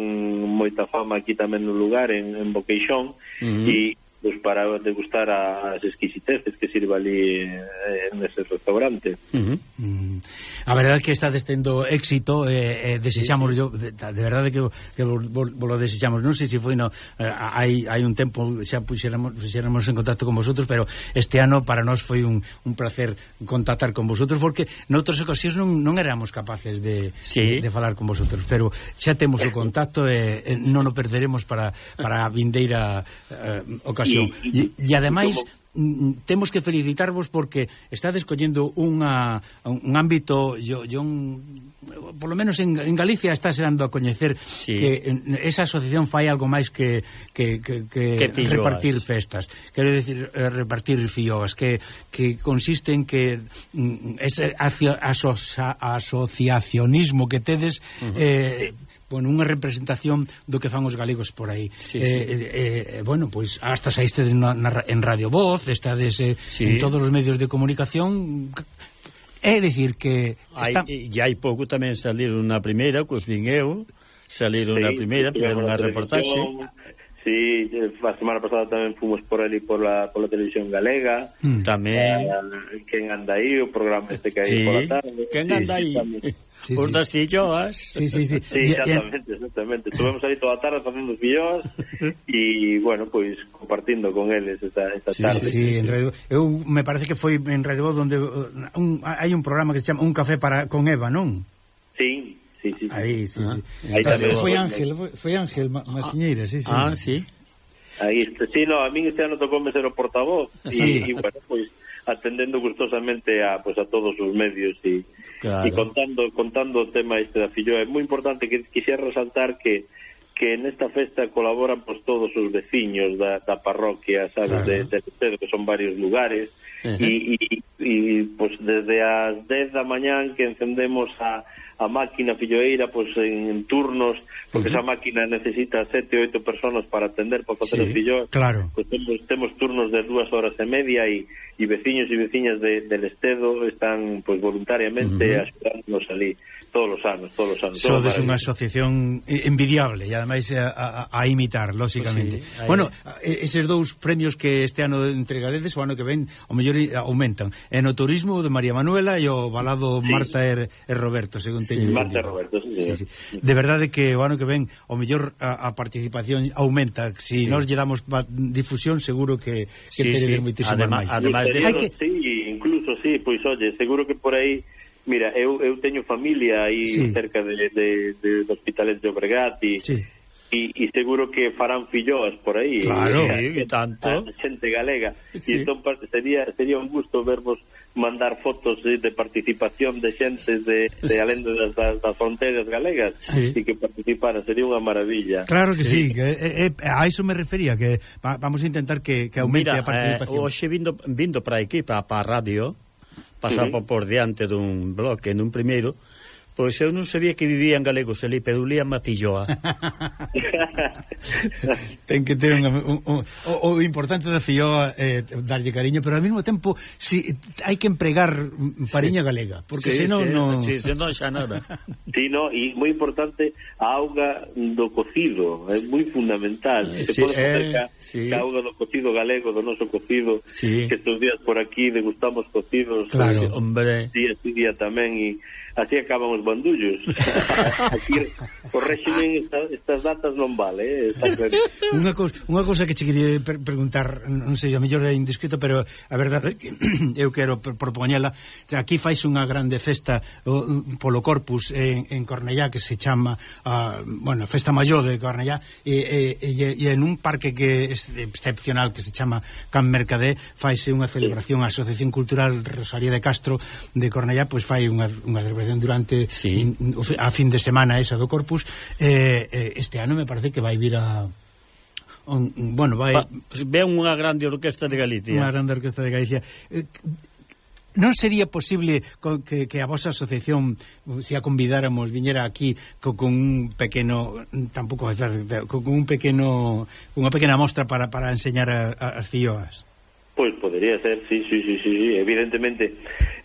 moita fama aquí tamén no lugar, en, en Boqueixón, uh -huh. e pues para degustar as exquisiteces que sirva ali eh, ese restaurante. Uh -huh. mm. A verdade é que está destendo éxito, eh, eh, desexamos, sí, sí. Yo, de, de verdade que, que vos, vos lo desexamos, non sei se foi, no, eh, hai, hai un tempo xa puxéramos, puxéramos en contacto con vosotros, pero este ano para nós foi un, un placer contactar con vosotros, porque noutras ocasións non, non éramos capaces de, sí. de falar con vosotros, pero xa temos o contacto e eh, eh, non o perderemos para, para a vindeira eh, ocasión ocasión. E, e, e ademais, mm, mm, temos que felicitarvos porque estades collendo unha, un ámbito yo, yo un, por lo menos en, en Galicia estás dando a coñecer sí. que esa asociación fai algo máis que, que, que, que, que repartir festas quero decir, eh, repartir fioas que, que consiste en que mm, ese aso, asociacionismo que tedes uh -huh. eh, bueno, unha representación do que fan os galegos por aí. Sí, eh, sí. Eh, eh, bueno, pois pues, hasta saístedes na, na, en Radio Voz, estades eh, sí. en todos os medios de comunicación É dicir que... Está... Hai, e hai pouco tamén saliron unha primeira, cos vin eu, saliron sí, unha primeira, pero unha reportaxe... Sí, eh, a semana pasada tamén fomos por ali por la, por la televisión galega. Mm, tamén. Eh, ah, Quen anda aí, o programa este que hai sí. pola tarde. Quen anda aí? Sí, sí, sí. das filloas. Sí, sí, sí. sí exactamente, exactamente. Estuvemos aí toda a tarde facendo os filloas e, bueno, pois, pues, compartindo con eles esta, esta sí, tarde. Sí, sí, sí, en Redebo. Eu, me parece que foi en Redebo donde uh, un, hai un programa que se chama Un café para con Eva, non? Sí, sí, sí. Aí, sí, ah, sí. Aí tamén foi Ángel, foi, foi Ángel Ma Maciñeira, sí, sí. Ah, sí. Aí, este, sí, no, a mí este ano tocou ser o portavoz sí. e, e bueno, pois pues, atendendo gustosamente a pues a todos os medios e, claro. e contando contando o tema este da filloa. É moi importante que quixera resaltar que que nesta festa colaboran pues, todos os veciños da, da parroquia, sabes, claro. de, de, de, que son varios lugares, Uh -huh. e, e, e pues, desde as 10 da mañán que encendemos a, a máquina filloeira pues, en, en turnos, porque uh -huh. esa máquina necesita sete, oito personas para atender, para facer sí, os filloes. Claro. Pues, temos, temos turnos de dúas horas e media e, e veciños e veciñas de, del Estedo están pues, voluntariamente uh -huh. axudándonos ali todos os anos, todos os anos. Sodes unha asociación envidiable e ademais a, a, a imitar, lóxicamente. Pues sí, bueno, eses dous premios que este ano entregaredes o ano que ven, o mellor maioría eh, aumentan. En o turismo de María Manuela e o balado sí. Marta e, e Roberto, según sí, teño. Marta e Roberto, sí, sí, sí. De verdade que o ano que ven o mellor a, a participación aumenta. Si sí. nos lle damos difusión, seguro que que sí, sí. moitísimo máis. Además, de... que... sí, incluso sí, pois oye, seguro que por aí Mira, eu, eu teño familia aí sí. cerca de, de, de, de hospitales de Obregati sí e, e seguro que farán filloas por aí. ¿eh? Claro, e, e tanto. A xente galega. Sí. E entón sería, sería un gusto vervos mandar fotos de, de participación de xentes de, de alén das, das, das fronteras galegas sí. e que participaran, sería unha maravilla. Claro que sí, sí que, eh, eh, a iso me refería, que va, vamos a intentar que, que aumente Mira, a participación. Mira, eh, hoxe vindo, vindo para aquí, para, para a radio, pasaba uh -huh. por diante dun bloque, nun primeiro, Pois eu non sabía que vivía en galegos ali, pero lía Macilloa. Ten que ter unha, un, un, o, o importante da filloa é eh, darlle cariño, pero ao mesmo tempo si, hai que empregar pariña sí. galega, porque sí, senón sí, non... Sí, senón xa nada. sí, no, e moi importante a auga do cocido, é moi fundamental. Eh, Se sí, pode eh, ca, sí. ca auga do cocido galego, do noso cocido, sí. que estes días por aquí degustamos cocidos. Claro, sí, hombre. Día, día tamén, e así acaban os bandullos. Aquí o régimen esta, estas datas non vale, eh? Unha cousa, unha cousa que che quería per preguntar, non sei, a mellor é indiscreto, pero a verdade é que eu quero propoñela. Aquí fais unha grande festa o, polo Corpus en, en Cornellá que se chama a, bueno, Festa Maior de Cornellá e, e, e, e en un parque que é excepcional que se chama Can Mercadé faise unha celebración a Asociación Cultural Rosaria de Castro de Cornellá, pois fai unha, unha celebración realizan durante sí. a fin de semana esa do Corpus eh, eh, este ano me parece que vai vir a un, bueno, vai Va, ve unha grande orquesta de Galicia. Unha grande orquesta de Galicia. Eh, non sería posible que, que a vosa asociación se a convidáramos viñera aquí co, con un pequeno tampouco con un pequeno unha pequena mostra para, para enseñar a, a, as CIOAs Pois pues podería ser, sí, sí, sí, sí, sí. evidentemente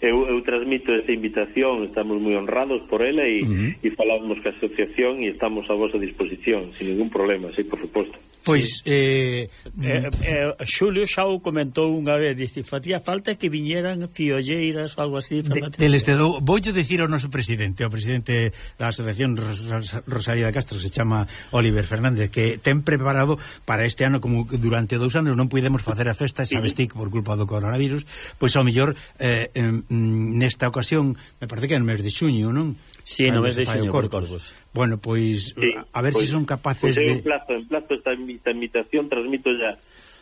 eu, eu transmito esta invitación, estamos moi honrados por ela e, uh -huh. e falamos que asociación e estamos a vosa disposición, sin ningún problema, sí, por suposto. Pois, sí. Eh, eh, eh, eh, Xulio xa o comentou unha vez, dice, facía falta que viñeran fiolleiras ou algo así. De, deles te dou, voulle dicir ao noso presidente, ao presidente da Asociación Ros Rosaria de Castro, se chama Oliver Fernández, que ten preparado para este ano, como durante dous anos non puidemos facer a festa, xa ti, vestic por culpa do coronavirus, pois ao mellor... Eh, eh, Mm, nesta ocasión, me parece que é no mes de xuño, non? Si, sí, no mes de xuño, por Corpus. Bueno, pois, sí, a ver pois, se son capaces pois, de... Pois, plazo, en plazo esta, esta invitación, transmito ya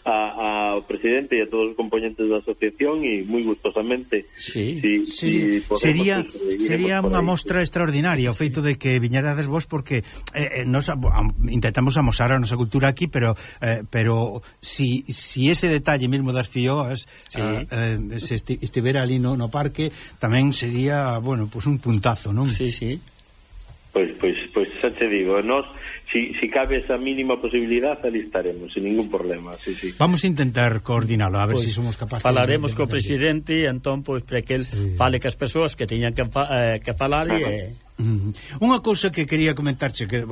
a, ao presidente e a todos os componentes da asociación e moi gustosamente sí, si, sí. Si podemos, sería pues, sería unha mostra extraordinaria o feito de que viñerades vos porque eh, eh nos a, intentamos amosar a nosa cultura aquí pero eh, pero si, si ese detalle mesmo das fioas sí. Ah, eh, se esti, estivera ali no, no parque tamén sería bueno pues un puntazo non? Sí, sí Pois, pois, pois xa te digo, nós si, si cabe esa mínima posibilidad, ali estaremos, sin ningún problema. Sí, sí. Vamos a intentar coordinalo, a ver pois, pues, si somos capaces. Falaremos co presidente, e entón, pois, para que el sí. fale que as persoas que teñan que, eh, que falar e... Eh, Unha cousa que quería comentarche que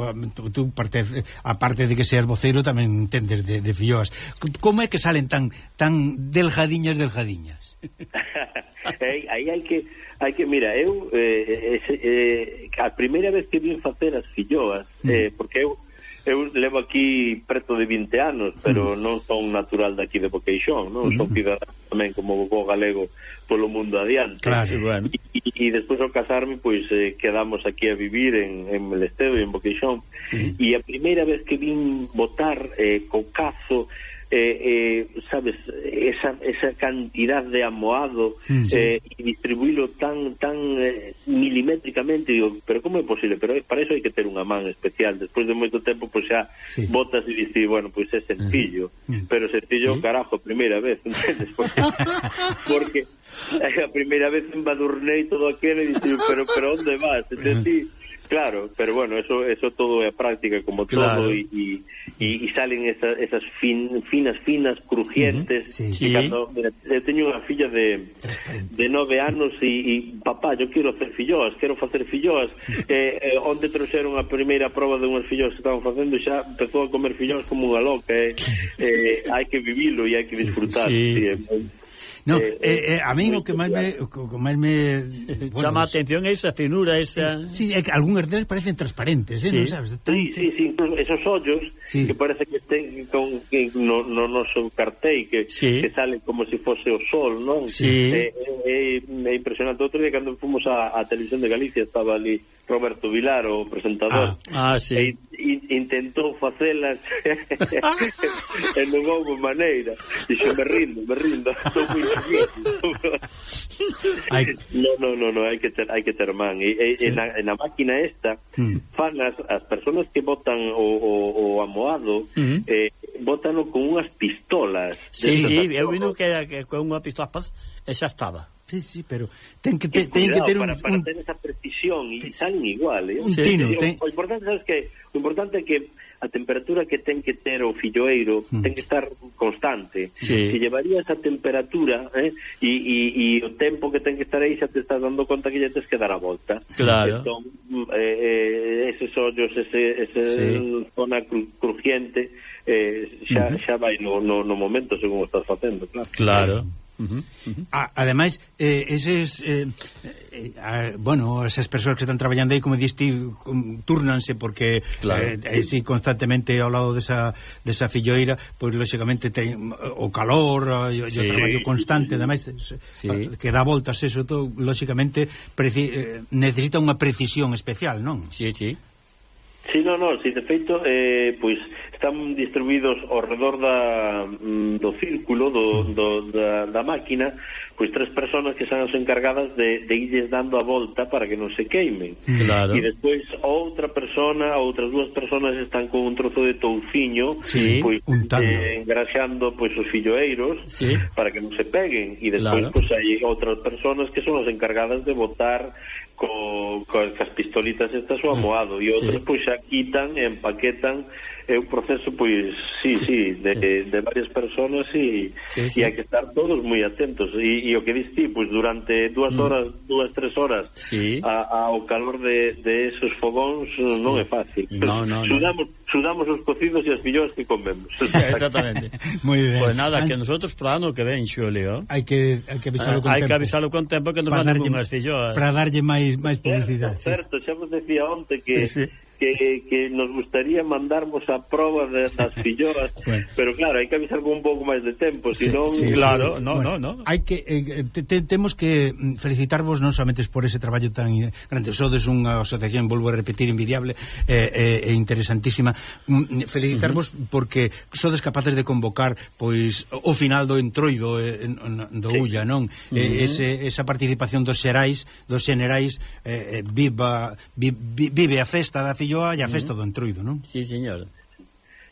tú parte a parte de que seas voceiro tamén entendes de, de filloas. Como é que salen tan tan delgadiñas delgadiñas? aí hai que hai que, mira, eu eh, eh, a primeira vez que vim facer as filloas, eh, mm. eh, porque eu eu levo aquí preto de 20 anos, mm. pero mm. non son natural daqui de Boqueixón, non? Mm. Son cidadán tamén como bo galego polo mundo adiante. Claro, bueno. E, e despois ao casarme, pois eh, quedamos aquí a vivir en, en Melesteo e en Boqueixón. Mm. E a primeira vez que vim votar eh, co caso eh, eh, sabes, esa, esa cantidad de amoado sí, sí. Eh, y distribuirlo tan tan eh, milimétricamente, digo, pero como é posible? Pero para eso hai que ter unha man especial. Despois de moito tempo, pois pues, xa sí. botas e dices, bueno, pois pues, é sencillo. Uh -huh. Pero sencillo, ¿Sí? carajo, primeira vez, entendes? Porque, porque a primeira vez embadurnei todo aquilo e dixen, pero, pero onde vas? Entendí? Claro, pero bueno, eso eso todo é práctica como claro. todo e e salen esa, esas fin, finas finas crujientes. Uh -huh. sí. cando, mira, eu teño unha filla de de nove anos e, e papá, eu quero hacer filloas, quero facer filloas. eh, eh, onde trouxeron a primeira proba de unhas filloas que estaban facendo xa empezou a comer filloas como unha loca, eh. eh hai que vivilo e hai que disfrutar, sí. sí, sí. sí. No, eh, eh, eh, eh, a mí o que máis me, o que máis me bueno, chama a atención esa finura, esa ¿eh? sí, é que algúns deles parecen transparentes, eh, sí. non sabes? Tan, sí, sí, sí, esos ollos sí. que parece que ten con que no no noso cartei que sí. que sale como se si fose o sol, non? Sí. É eh, eh, eh, impresionante outro día cando fomos a, a televisión de Galicia estaba ali Roberto Vilar, o presentador. Ah, ah sí. E, intentou facelas e non houve maneira dixo me rindo, me rindo. Estou moi hai... no, no, no, no, hai que ter, hai que ter man. E, e, sí. en, a, en a máquina esta mm. fan as, as persoas que botan o, o, o amoado mm. -hmm. eh, botano con unhas pistolas. Sí, sí, eu vino que, que con unha pistola e xa estaba. Sí, sí, pero ten que te, ten que ter un, para, para un... ter esa precisión e te... salen igual, eh? un sí, tino, ten... o, o importante sabes que o importante é que a temperatura que ten que ter o filloeiro mm. ten que estar constante. Sí. Se llevaría esa temperatura eh, e, e, e o tempo que ten que estar aí xa te estás dando conta que lle tens que dar a volta. Claro. Entón, eh, eh eses ollos, ese, ese sí. zona cru, crujiente, eh, xa, uh -huh. xa vai no, no, no momento según o estás facendo. Claro. claro. Uh -huh, uh -huh. A, ademais, eh, eses, eh, eh, a, bueno, esas persoas que están traballando aí, como diste, turnanse porque claro. eh, eh, si constantemente ao lado desa, desa filloira, pois, lógicamente lóxicamente, ten o calor, o, sí. o traballo constante, ademais, sí. que dá voltas, eso, todo, lóxicamente, preci, eh, necesita unha precisión especial, non? Sí, sí. Sí, no, no, si de feito, eh, pois... Pues, están distribuídos ao redor da, mm, do círculo do, do, da, da máquina pois tres personas que son as encargadas de, de irles dando a volta para que non se queimen mm. claro. e despois outra persona outras dúas personas están con un trozo de touciño sí, pois, eh, engraxando pois, os filloeiros sí. para que non se peguen e despois claro. pois, hai outras personas que son as encargadas de botar co, co, as pistolitas estas o mm. amoado e outros sí. pois xa quitan e empaquetan é un proceso pois sí, sí, de, de varias persoas e sí, sí. hai que estar todos moi atentos. E, e o que dis ti, pois durante dúas mm. horas, mm. dúas, tres horas sí. a, ao calor de, de esos fogóns sí. non é fácil. No, no, sudamos, no. sudamos os cocidos e as filloas que comemos. Exactamente. Moi ben. Pues nada, que nosotros para ano que ven, Xulio oh. hai que, hai que avisalo ah, con hai tempo. hai que avisalo con tempo que nos mandan unhas filloas. para darlle máis máis publicidade certo, xa vos decía onte que sí que, que nos gustaría mandarmos a prova de, das filloas, bueno. pero claro, hai que avisar con un pouco máis de tempo, sí, senón... Sí, claro, sí, sí. no, bueno, no, no. Hai que, eh, eh te, te, temos que mm, felicitarvos non somente por ese traballo tan eh, grande, sodes unha asociación, volvo a repetir, envidiable e eh, eh, interesantísima, mm, felicitarvos uh -huh. porque sodes capaces de convocar pois o final do entroido eh, do sí. Ulla, non? Eh, uh -huh. ese, esa participación dos xerais, dos xenerais eh, viva, vi, vi, vive a festa da Illoa e a festa do Entroido, non? Sí, señor.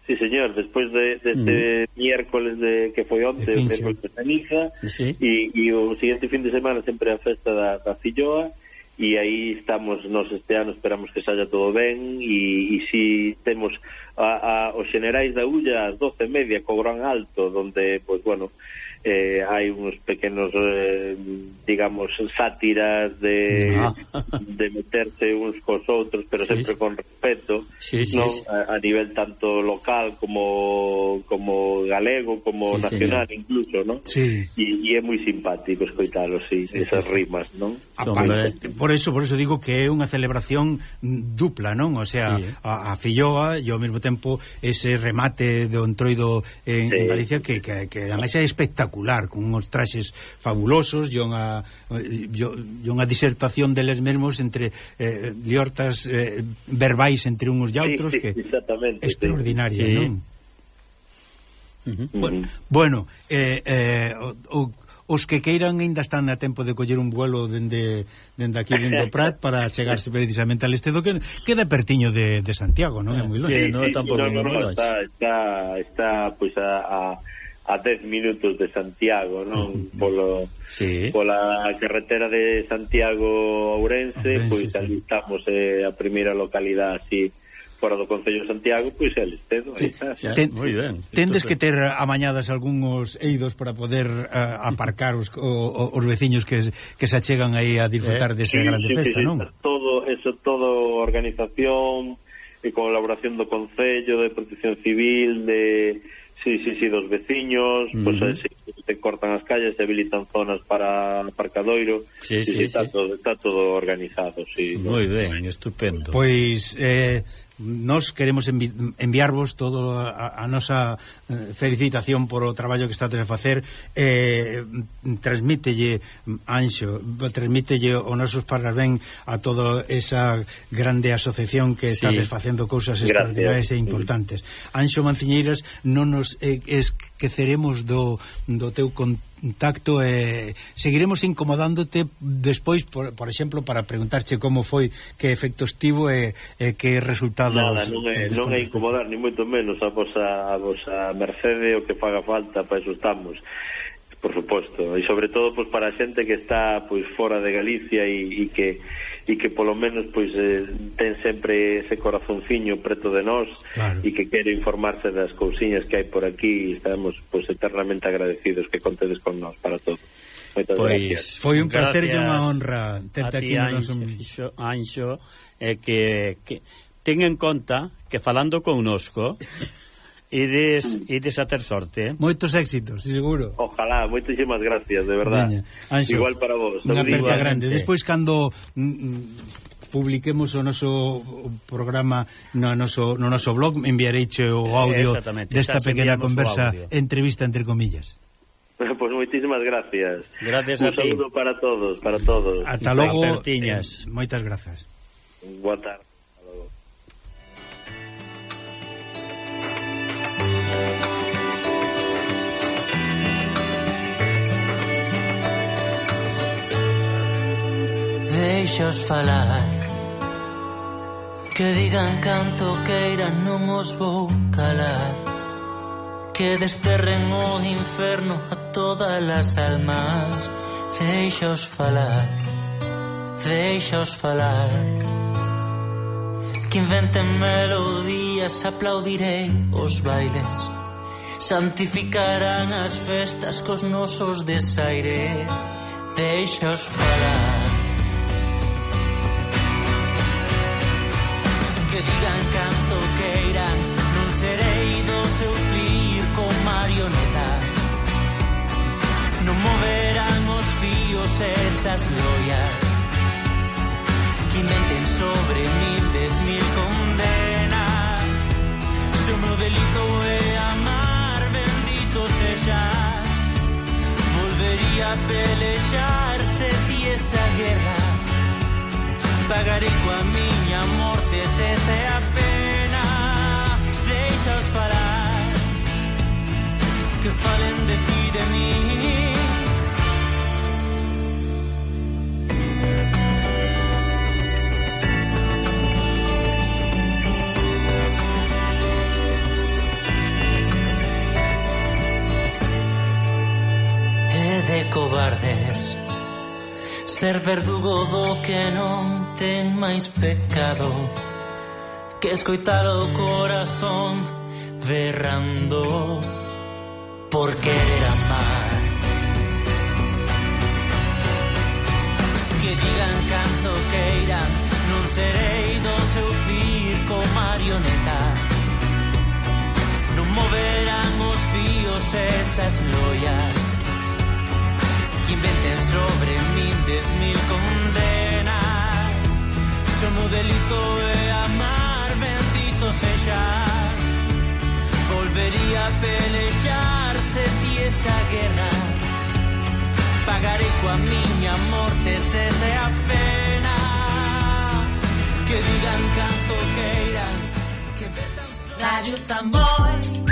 Sí, señor, despois de, de este miércoles de, que foi onte, o miércoles de Ceniza, sí. e, e o siguiente fin de semana sempre a festa da, da Filloa, e aí estamos nos este ano esperamos que saia todo ben e, e si temos a, a, os generais da Ulla ás doce e media co Gran Alto donde, pois, bueno eh, hai uns pequenos eh, digamos sátiras de, ah. de meterse uns cos outros pero sí, sempre sí. con respeto sí, sí, non sí. A, a nivel tanto local como como galego como sí, nacional señor. incluso non sí. e, e é moi simpático escoitalo sí, sí, esas sí. rimas non Aparte, por eso por eso digo que é unha celebración dupla non o sea sí, eh. a, a Filloa e ao mesmo tempo ese remate do entroido en, sí. en Galicia que que, que además é espectacular espectacular, con uns traxes fabulosos e unha, e unha disertación deles mesmos entre eh, liortas eh, verbais entre uns e outros sí, sí, que extraordinaria, sí. non? Uh -huh. Bueno, bueno eh, eh, o, o os que queiran ainda están a tempo de coller un vuelo dende, dende aquí dende Prat para chegarse precisamente al Estedo que queda pertiño de, de Santiago, non é moi longe, sí, non sí, tampouco no, no, está, está, está pois pues, a, a a 10 minutos de Santiago, non? Polo, sí. Pola carretera de Santiago a Ourense, Ourense pois sí. ali estamos eh, a primeira localidade así fora do Concello de Santiago, pois é Listedo, aí está. Ten, moi ben. Tendes entón, que eh, ter amañadas algúns eidos para poder uh, aparcar os, o, os veciños que, que se achegan aí a disfrutar eh, desa sí, grande sí, festa, sí, non? Todo, eso todo organización e colaboración do Concello, de Protección Civil, de Sí, sí, sí, dos veciños, uh -huh. pois pues, eh, sí, te cortan as calles, se habilitan zonas para aparcadoiro, sí, sí, sí, sí, está, sí. Todo, está todo organizado, sí. Moi ben, estupendo. Pois, eh, Nos queremos envi enviarvos todo a, a nosa eh, felicitación por o traballo que estades a facer eh, transmítelle Anxo, transmítelle os nosos parabén a toda esa grande asociación que sí. estades facendo cousas extraordinarias e mm. importantes. Anxo Manciñeiras non nos esqueceremos do, do teu contacto contacto e eh, seguiremos incomodándote despois, por, por exemplo, para preguntarche como foi, que efectos tivo e, eh, e que resultados... Nada, non é, eh, non é incomodar, ni moito menos a vosa, a vosa mercede o que faga falta, para eso estamos por suposto, e sobre todo pois para a xente que está pois fora de Galicia e, e que e que polo menos pois eh, ten sempre ese corazonciño preto de nós claro. e que quere informarse das cousiñas que hai por aquí e estamos pois eternamente agradecidos que contedes con nós para todo. Moitas pois, gracias. Foi un placer e unha honra terte ti, aquí no noso Anxo, Anxo eh, que, que ten en conta que falando connosco ides, ides a ter sorte, eh? Moitos éxitos, seguro. Ojalá, moitísimas gracias, de verdad. Veña, Anxo, Igual para vos. Unha aperta grande. Despois, cando mm, mm publiquemos o noso programa no noso, no noso blog, enviareiche o eh, audio desta pequena conversa, entrevista entre comillas. Pois pues moitísimas gracias. Gracias Un a ti. Un saludo para todos, para todos. Ata logo. Eh, moitas grazas. Boa tarde. deixos falar. Que digan canto queiran non os vou calar. Que desterren o inferno a todas as almas. Deixos falar, deixos falar. Que inventen melodías, aplaudirei os bailes. Santificarán as festas cos nosos desaires. Deixos falar. Esas loias Que inventen sobre min dez mil condenas. O meu delito é amar bendito sexa Volvería a ti esa guerra pagarei coa miña morte se esa é a pena deixaos falar que falen de ti de mí de cobardes. Ser verdugo do que non ten máis pecado Que escoitar o corazón berrando Por querer amar. Que digan canto queiran Non serei do seu circo marioneta. Non moverán os fíos esas loias. Que inventen sobre mí diez mil condenas. Yo no delito de amar, bendito sea. Volvería a pelearse tiesa guerra. Pagaré coa miña morte se sea pena. Que digan canto que irán, que vetan... Radio Samboy.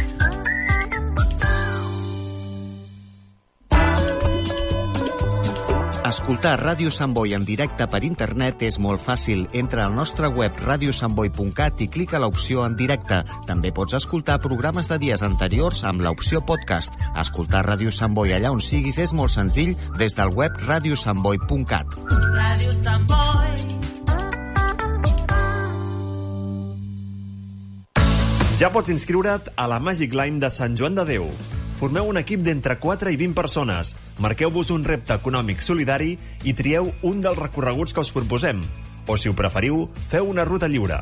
Escoltar Ràdio Sant Boi en directe per internet és molt fàcil. Entra al nostre web radiosantboi.cat i clica l'opció en directe. També pots escoltar programes de dies anteriors amb l'opció podcast. Escoltar Ràdio Sant Boi allà on siguis és molt senzill des del web radiosantboi.cat. Ràdio Sant Boi. Ja pots inscriure't a la Magic Line de Sant Joan de Déu. Formeu un equip d'entre 4 i 20 persones. Marqueu-vos un repte econòmic solidari i trieu un dels recorreguts que us proposem. O, si ho preferiu, feu una ruta lliure.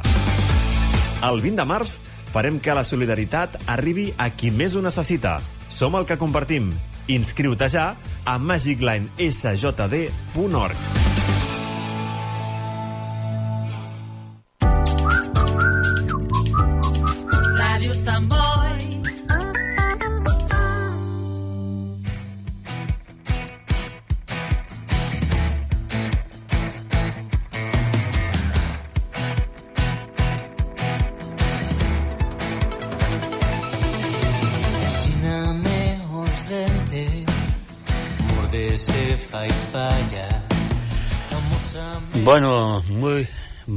El 20 de març farem que la solidaritat arribi a qui més ho necessita. Som el que compartim. Inscriu-te ja a magiclinesjd.org.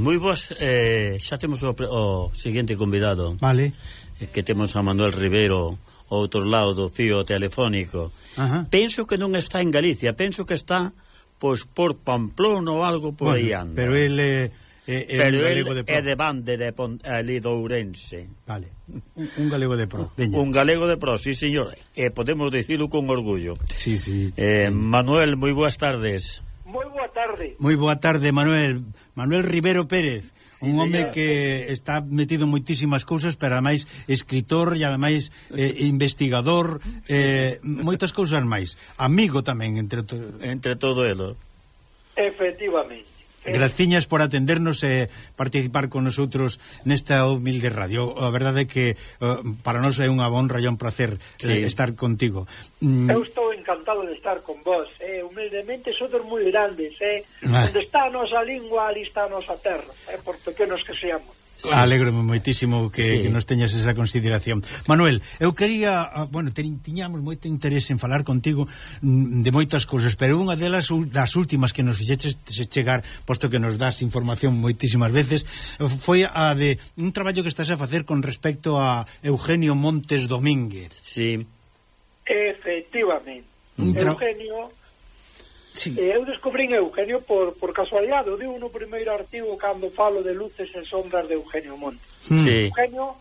Moi boas, eh, xa temos o, o seguinte convidado. Vale. Eh, que temos a Manuel Ribeiro, ao outro lado do fío telefónico. Ajá. Penso que non está en Galicia, penso que está pois por Pamplona ou algo por bueno, aí anda. Pero ele é, é pero un galego de pro. é de Bande de Pon, ali do Ourense. Vale. Un, un galego de pro. Veña. Un galego de pro, sí, señor. Eh, podemos dicilo con orgullo. Sí, sí. Eh, Manuel, moi boas tardes. Moi boa tarde. Moi boa tarde, Manuel. Manuel Rivero Pérez, sí, un home que está metido en moitísimas cousas, pero ademais escritor e ademais eh, investigador, sí. eh, moitas cousas máis. Amigo tamén, entre, to... entre todo elo. Efectivamente. Graciñas por atendernos e participar con nosotros nesta humilde radio. A verdade é que uh, para nós é unha honra e un placer eh, sí. eh, estar contigo. Mm. Eu estou encantado de estar con vos. Eh, humildemente sotos moi grandes, eh. Ah. Onde está a nosa lingua, ali está a nosa terra, eh, por pequenos que seamos. Sí. Alégrome moitísimo que, sí. que nos teñas esa consideración. Manuel, eu quería, ah, bueno, ten, tiñamos moito interés en falar contigo mm, de moitas cousas, pero unha delas das últimas que nos fixeches chegar, posto que nos das información moitísimas veces, foi a de un traballo que estás a facer con respecto a Eugenio Montes Domínguez. Sí. Efectivamente. Un tra... Eugenio Sí. E eu descubrín Eugenio por, por casualidade, eu digo no primeiro artigo cando falo de luces e sombras de Eugenio Montes. Hmm. Sí. Eugenio,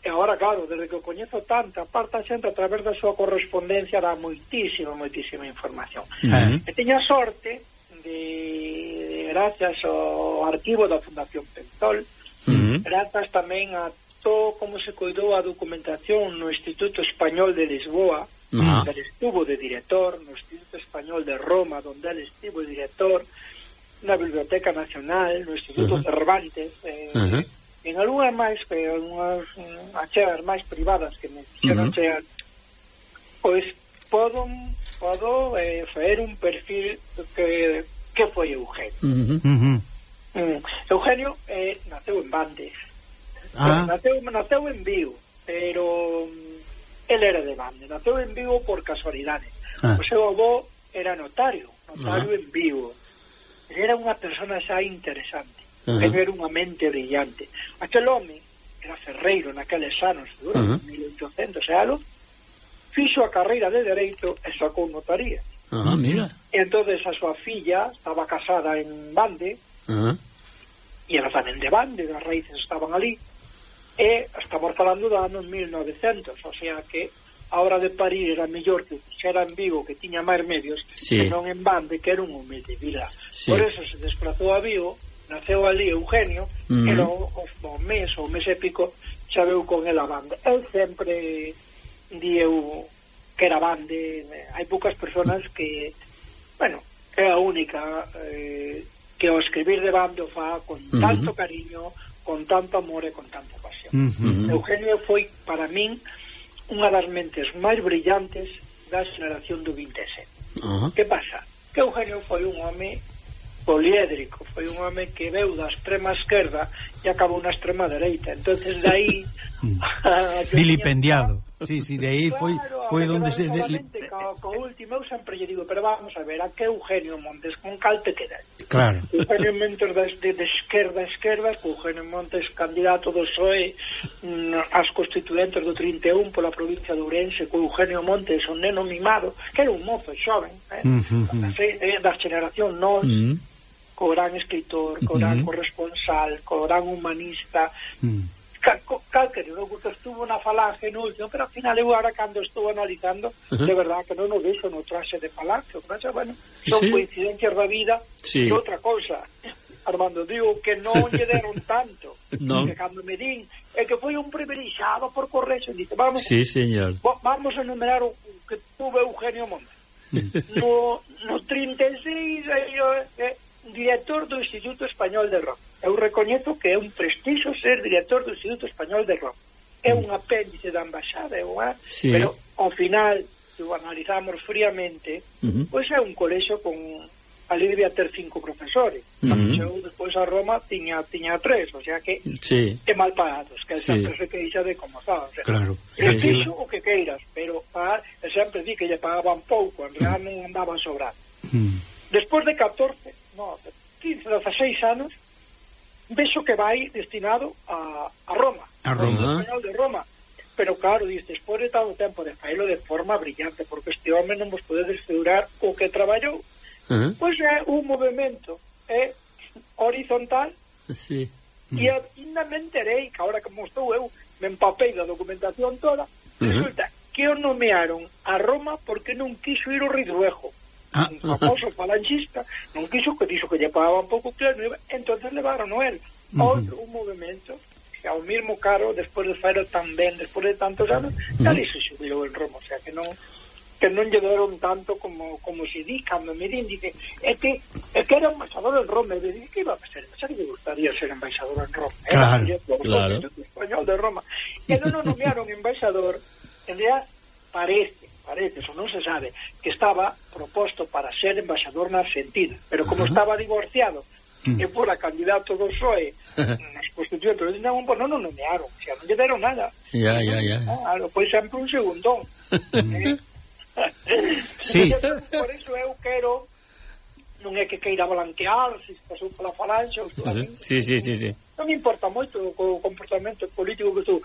e agora claro, desde que o coñezo tanta, parte a xente a través da súa correspondencia dá moitísima, moitísima información. Uh -huh. E teña sorte de, de gracias ao arquivo da Fundación Pentol, uh -huh. grazas tamén a todo como se cuidou a documentación no Instituto Español de Lisboa, Ah. Donde él estuvo de director, no Instituto Español de Roma, onde él estuvo de director, na Biblioteca Nacional, no Instituto uh -huh. Cervantes, eh, uh -huh. en algunhas máis, en unhas achegas máis privadas que me fixeron uh -huh. chegar, pois podo, podo eh, faer un perfil que, que foi Eugenio. Uh -huh. Uh -huh. Eugenio eh, naceu en Bandes, ah. naceu, naceu en Vigo, pero mm, el era de Bande, naceu en Vigo por casualidade. Ah. O seu avó era notario, notario ah. en Vigo. Era unha persona xa interesante, uh -huh. era unha mente brillante. Aquel home, era ferreiro naqueles anos, durante uh -huh. 1800 e algo, fixo a carreira de Dereito e sacou notaría. Ah, mira. E entonces a súa filla estaba casada en Bande, uh -huh. e era tamén de Bande, as raíces estaban ali, E estamos falando do ano 1900, o sea que a hora de parir era mellor que era en Vigo, que tiña máis medios, sí. que non en Bande, que era un humilde vila. Sí. Por eso se desplazou a Vigo, naceu ali Eugenio, mm. que era o, o mes, o mes épico, xa veu con el a Bande. El sempre dieu que era Bande, hai poucas personas que, bueno, é a única eh, que o escribir de Bande o fa con tanto mm cariño, con tanto amor e con tanto Uh -huh. Eugenio foi, para min, unha das mentes máis brillantes da xeración do 27. Uh -huh. Que pasa? Que Eugenio foi un home poliédrico, foi un home que veu da extrema esquerda e acabou na extrema dereita. entonces de aí Mm. Vilipendiado. Sí, sí, de aí foi claro, foi donde se de... co, co último eu sempre lle digo, pero vamos a ver, a que Eugenio Montes con cal te queda? Claro. Eugenio Montes de, de, de esquerda a esquerda, co Eugenio Montes candidato do PSOE ás mm, constituentes do 31 pola provincia de Ourense, co Eugenio Montes, un neno mimado, que era un mozo xoven, eh? Mm, uh eh, da generación nós, Mm co gran escritor, co gran uh -huh. corresponsal, co gran humanista, uh -huh calquer unha que estuvo na falange no último, pero ao final eu ahora cando estou analizando, uh -huh. de verdad que non o vexo no traxe de palacio, traxe, bueno, son sí. coincidencias da vida sí. e outra cousa. Armando, digo que non lle deron tanto no. que cando me din é que foi un privilegiado por correxe dice, vamos, sí, señor. vamos a enumerar o que tuve Eugenio Montes no, no 36 aí, eh, eh director do Instituto Español de Rock. Eu recoñezo que é un prestixo ser director do Instituto Español de Rock. É un mm. apéndice da embaixada, é unha... Sí. Pero, ao final, se o analizamos fríamente, uh -huh. pois é un colexo con... Ali debía ter cinco profesores. Uh -huh. Eu, despois, a Roma, tiña tiña tres, o sea que... Sí. É mal pagados, que sí. sempre se queixa de como estaba. O sea, claro. Prestixo sí. o que queiras, pero pagar... Sempre di que lle pagaban pouco, en realidad non andaba sobrado. Uh mm. -huh. Despois de 14, no, 15, 16 anos, vexo que vai destinado a, a Roma. A Roma. A de Roma. Pero claro, dices, despois de tanto tempo de faelo de forma brillante, porque este home non vos podedes figurar o que traballou. Uh -huh. Pois é un movimento é horizontal sí. Uh -huh. e ainda me enterei que ahora como estou eu me empapei da documentación toda, uh -huh. resulta que o nomearon a Roma porque non quiso ir o Ridruejo ah. un famoso falangista non quiso que dixo que lle pagaba un pouco que entonces levaron o el uh -huh. outro un movimento que ao mismo caro despois de faero tan ben despois de tantos anos uh -huh. tal se xubilou en Roma o sea que non que non lle deron tanto como como se di cando me din dice é que é que era embaixador en Roma e dicen que iba a ser xa que gustaría ser embaixador en Roma era claro, un claro. español de Roma e non o nomearon embaixador en realidad parece parece, eso non se sabe, que estaba proposto para ser embaixador na Argentina, pero como uh -huh. estaba divorciado mm. e fora candidato do PSOE nas constituyentes, non, bueno, non, non nomearon, xa non lle deron nada. Ya, ya, ya. Ah, pois sempre un segundón. eh? sí. Por iso eu quero non é que queira blanquear se pasou pola falange ou sí, sí, sí, sí. non me importa moito o comportamento político que tú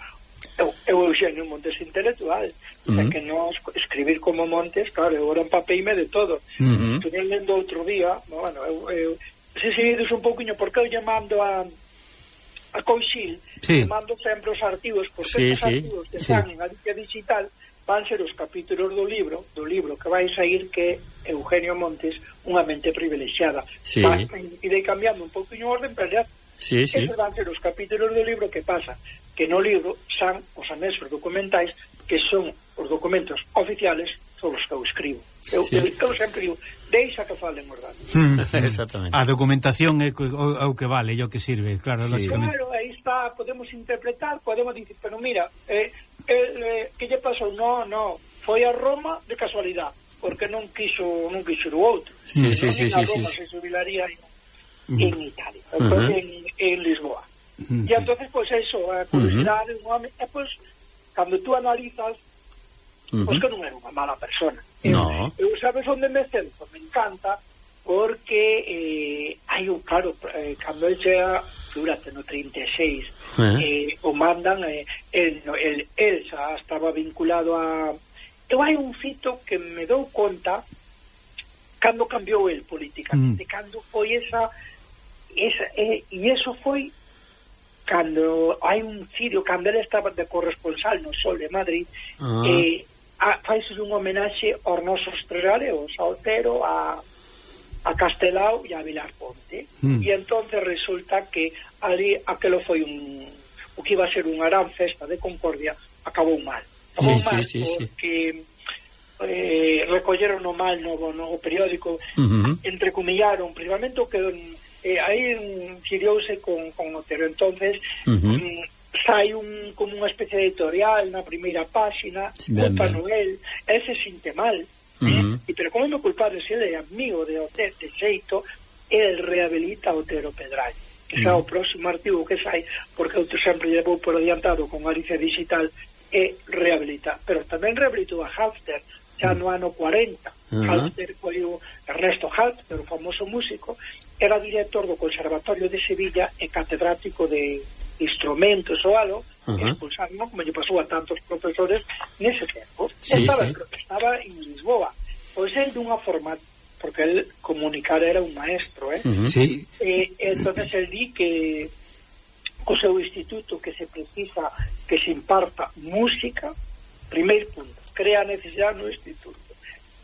eu, eu Eugenio Montes intelectual uh -huh. que non escribir como Montes claro, eu era empapeime de todo uh -huh. estuve lendo outro día bueno, eu, eu, se seguides un pouquinho porque eu llamando a a Coixil sí. mando sempre os artigos porque sí, os sí, artigos que están sí. en a dica digital van ser os capítulos do libro do libro que vai sair que Eugenio Montes unha mente privilexiada sí. e de cambiando un pouquinho o orden pero ya Sí, sí. Esos van ser os capítulos do libro que pasa que no libro san os anexos documentais que son os documentos oficiales sobre os que eu escribo. Eu, sí. eu, eu sempre digo, deixa que falen os datos. Mm. Exactamente. A documentación é o, o que vale, e o que sirve, claro, sí. lógicamente. Claro, aí está, podemos interpretar, podemos dicir, pero mira, eh, eh, eh, que lle pasou? No, no, foi a Roma de casualidade, porque non quiso non quiso o outro. Sí, sí, non sí, sí, Roma sí, sí. se jubilaría en, mm. en Italia, uh -huh. en, en Lisboa. E entonces pois pues, eso, a curiosidade uh -huh. un home, e eh, pois cando tú analizas pois que non era unha mala persona. No. Eu, eu sabes onde me centro, me encanta porque eh, hai un claro, eh, cando el chega figurate no 36 eh, o mandan eh, el, el, el xa estaba vinculado a eu hai un fito que me dou conta cando cambiou el políticamente, mm. cando foi esa, esa eh, e eso foi cando hai un cirio, cando ele estaba de corresponsal no Sol de Madrid, uh -huh. eh, faixes un homenaxe aos nosos tres galeos, a Otero, a, a Castelao e a Vilar Ponte. Mm. E entonces resulta que ali aquelo foi un o que iba a ser unha gran festa de Concordia acabou mal. Acabou sí, mal sí, sí, porque sí. Eh, recolleron o mal no, no periódico, uh -huh. entrecumillaron, principalmente o que eh, aí xiriouse con, con Otero entonces uh -huh. sai un, como unha especie de editorial na primeira páxina sí, culpa ben, Noel, ese sinte mal uh -huh. e, pero como é meu culpable se ele é amigo de Otero de xeito el rehabilita Otero Pedral que xa uh -huh. o próximo artigo que sai porque eu sempre llevo por adiantado con Galicia Digital e rehabilita pero tamén rehabilitou a Hafter xa no ano 40 uh -huh. o Ernesto Halter, o famoso músico era director do Conservatorio de Sevilla e catedrático de instrumentos ou algo, uh -huh. expulsaron, como lle pasou a tantos profesores nese tempo. Sí, estaba, sí. estaba en Lisboa. Pois el dunha forma, porque el comunicar era un maestro, eh? Uh -huh. sí. E, entonces el di que co seu instituto que se precisa que se imparta música, primeiro punto, crea necesidade no instituto.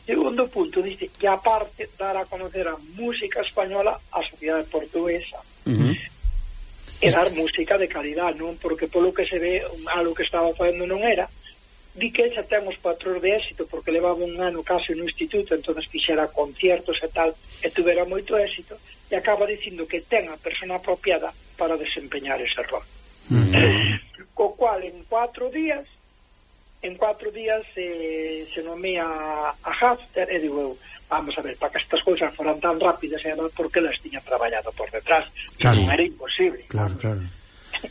Segundo punto, dice que aparte dar a conocer a música española á sociedade portuguesa. Uh -huh. E dar música de calidad, non? Porque polo que se ve, algo que estaba facendo non era. Di que xa ten os patrón de éxito porque levaba un ano case no instituto, entonces fixera conciertos e tal, e tuvera moito éxito, e acaba dicindo que ten a persona apropiada para desempeñar ese rol. Uh -huh. Co cual, en cuatro días, en cuatro días eh, se nomea a Hafter e digo eu, vamos a ver, para que estas cousas foran tan rápidas era porque las tiña traballado por detrás claro. non era imposible claro, claro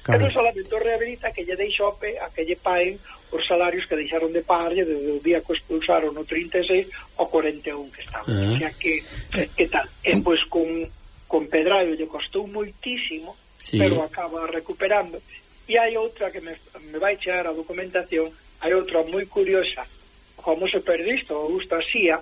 Claro. Pero solamente rehabilita que lle deixo ope a que lle paguen os salarios que deixaron de pagarlle desde o día que expulsaron o 36 ao 41 que estaba Uh -huh. O sea que, que tal? E pois con, con Pedraio lle costou moitísimo, sí. pero acaba recuperando. E hai outra que me, me vai chegar a documentación hai outra moi curiosa, o famoso periodista Augusto Asía.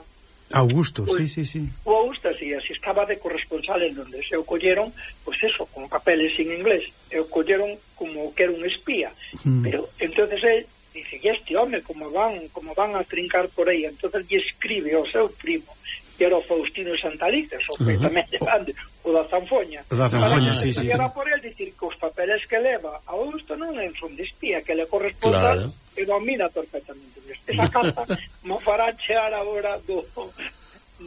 Augusto, o, sí, pois, sí, sí. O Augusto Asía se estaba de corresponsal en Londres, e o colleron, pois pues eso, con papeles en inglés, e o colleron como que era un espía. Mm. Pero entonces él dice, e este home como van, como van a trincar por aí." Entonces lle escribe ao seu primo que era o Faustino Santalices, o que uh -huh. grande, o da Zanfoña. O da Zanfoña, sí, sí. Que era por el dicir que os papeles que leva a Augusto non é son de espía, que le corresponda claro e domina perfectamente. Esa carta mo fará chear agora do,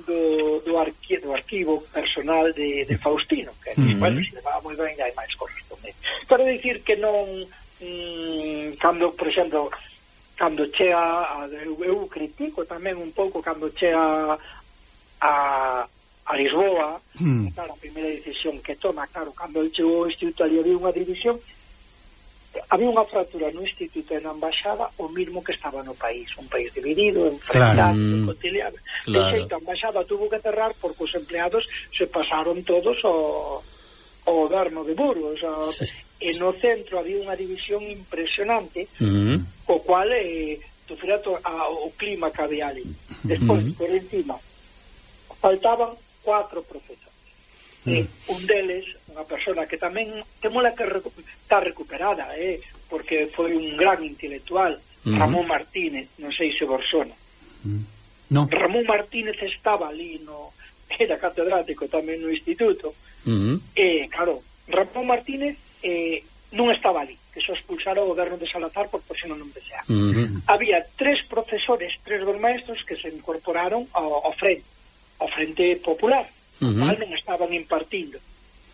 do, do, arqui, do arquivo personal de, de Faustino, que uh bueno, se levaba moi ben e hai máis correspondente Para dicir que non, mmm, cando, por exemplo, cando chea, a, eu, eu critico tamén un pouco cando chea a, a Lisboa, mm. Claro, a primeira decisión que toma, claro, cando el chegou ao Instituto ali había unha división había unha fractura no instituto e na embaixada o mismo que estaba no país, un país dividido, enfrentado, claro, conciliado. Mm. Claro. De xeito, a embaixada tuvo que cerrar porque os empleados se pasaron todos ao ao goberno de Burgos. O, sí. E no centro había unha división impresionante, uh -huh. o cual eh, sufría to, a, o clima que había ali. Mm-hmm. Despois, uh -huh. por encima, faltaban cuatro profesores. Uh -huh. eh, un deles unha persona que tamén temola que recu está recuperada, eh, porque foi un gran intelectual, uh -huh. Ramón Martínez, non sei se vos Uh -huh. no. Ramón Martínez estaba ali no era catedrático tamén no instituto. Uh -huh. Eh, claro, Ramón Martínez eh, non estaba ali, que se expulsara o goberno de Salazar por presión non desea. Uh -huh. Había tres profesores, tres dos maestros que se incorporaron ao, ao frente, ao frente popular, uh -huh. non estaban impartindo.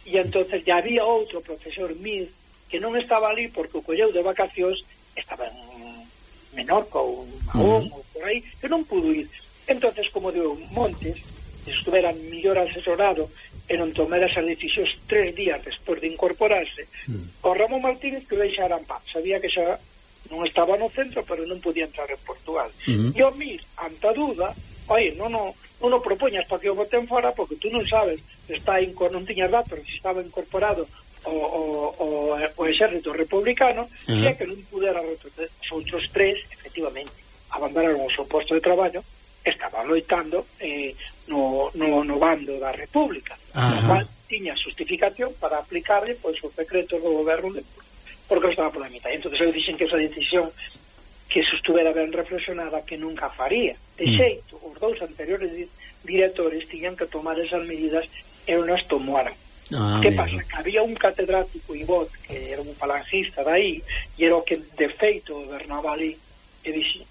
E entonces ya había outro profesor Mir que non estaba ali porque o colleu de vacacións estaba en Menorca ou Mahón uh -huh. ou por aí, que non pudo ir. entonces como deu Montes, estuvera mellor asesorado e non tomara esas decisións tres días despois de incorporarse, mm. o Ramón Martínez que o deixaran paz. Sabía que xa non estaba no centro, pero non podía entrar en Portugal. Mm. E o Mir, ante a duda, oi, non, non, non o propoñas para que o boten fora, porque tú non sabes está non tiña datos se estaba incorporado o, o, o, o exército republicano uh -huh. e que non pudera os outros tres efectivamente abandonaron o seu posto de traballo estaba loitando eh, no, no, no bando da República Ajá. no cual tiña justificación para aplicarle eh, pois, o os decretos do goberno de, porque estaba pola mitad entón eu dixen que esa decisión que sustuvera ben reflexionada que nunca faría de mm. xeito, os dous anteriores directores tiñan que tomar esas medidas e non estou moara. Ah, que pasa? Que había un catedrático Ibot, que era un falangista dai, e era o que de feito gobernaba ali, e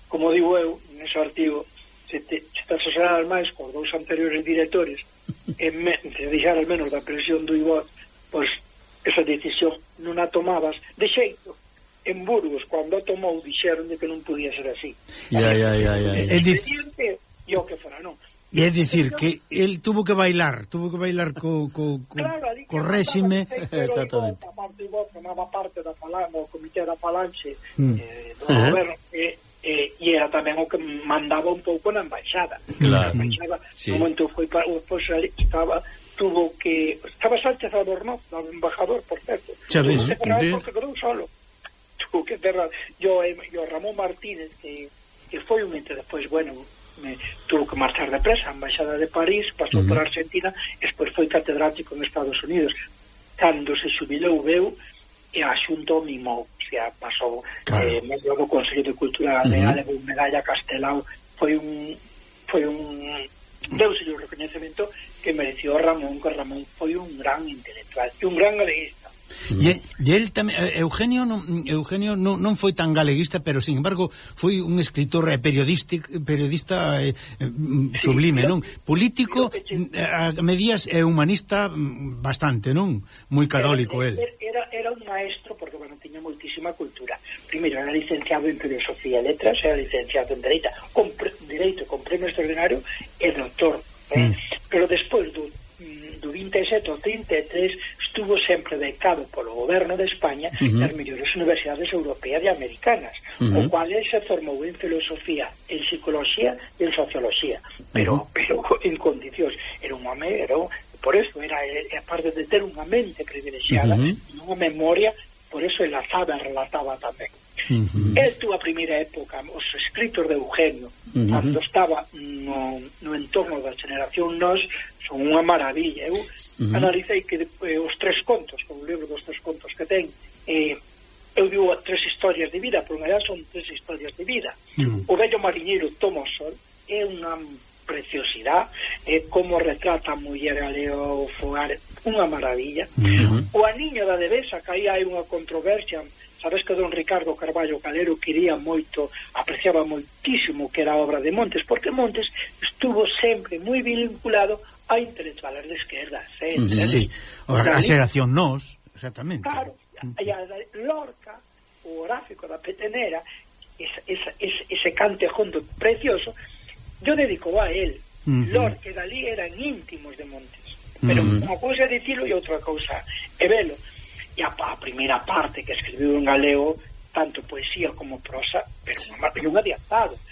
como digo eu, nese artigo, se te, se te asesorar máis cos dous anteriores directores, en me, se deixar al menos da presión do Ibot, pois esa decisión non a tomabas de xeito en Burgos cando a tomou dixeron de que non podía ser así ya, ya, ya, ya, ya. Eh, eh, e o que fora non E é dicir que el tuvo que bailar, tuvo que bailar co, co, co, claro, co réxime exactamente. Parte do formaba parte da falange, o comité da falange mm. eh, do mm. uh -huh. goberno e, e, e era tamén o que mandaba un pouco na embaixada. Claro. Na embaixada, sí. no momento foi para o estaba tuvo que estaba Sánchez Adornoz, o embajador, por certo. Xa ves, se quedou solo. Tuvo que terra, yo, eh, yo Ramón Martínez que, que foi un ente despois, bueno, me, tuvo que marchar depresa a embaixada de París, pasou uh -huh. por Argentina e despois foi catedrático en Estados Unidos cando se xubilou veu e a o mimou o sea, pasou claro. eh, medio do Consello de Cultura Real uh -huh. levou medalla Castelao foi un foi un deus o reconhecimento que mereció Ramón que Ramón foi un gran intelectual e un gran galeguista E, e el tamén, eh, Eugenio non, Eugenio non, non foi tan galeguista, pero sin embargo foi un escritor eh, e periodista periodista eh, eh, sublime, non? Político a medias e humanista mm, bastante, non? Moi católico, era, el. Era, era un maestro porque bueno, tiña moitísima cultura. Primeiro era licenciado en filosofía e letras, era licenciado en dereita, con pre, dereito con premio extraordinario e doctor. Eh? Mm. Pero despois do do 27 ao 33 estuvo sempre becado polo goberno de España uh -huh. nas mellores universidades europeas e americanas, uh -huh. o cual se formou en filosofía, en psicología e en sociología, pero, uh -huh. pero en condicións. Era un home, era, por eso era, aparte de ter unha mente privilegiada, uh -huh. unha memoria, por eso el azaba e relataba tamén. Uh -huh. El tuvo a primeira época os escritos de Eugenio uh -huh. cando estaba no, no entorno da generación nos son unha maravilla. Eu uh -huh. analicei que eh, os tres contos, o libro dos tres contos que ten, eh, eu digo tres historias de vida, por unha son tres historias de vida. Uh -huh. O bello mariñeiro toma o sol é unha preciosidade, é como retrata a muller galea o fogar, unha maravilla. Uh -huh. O a da devesa, que aí hai unha controversia, sabes que don Ricardo Carballo Calero quería moito, apreciaba moitísimo que era a obra de Montes, porque Montes estuvo sempre moi vinculado a intelectuales de esquerda, sí, uh -huh. sí. O a xeración nos, exactamente. Claro, e a, a Lorca, o gráfico da petenera, ese, ese, ese, cante cantejondo precioso, yo dedico a él. Uh. Lorca e Dalí eran íntimos de Montes. Pero uh -huh. unha cousa é dicilo e outra cousa é velo. E a, a primeira parte que escribiu en galego, tanto poesía como prosa, pero unha, unha de.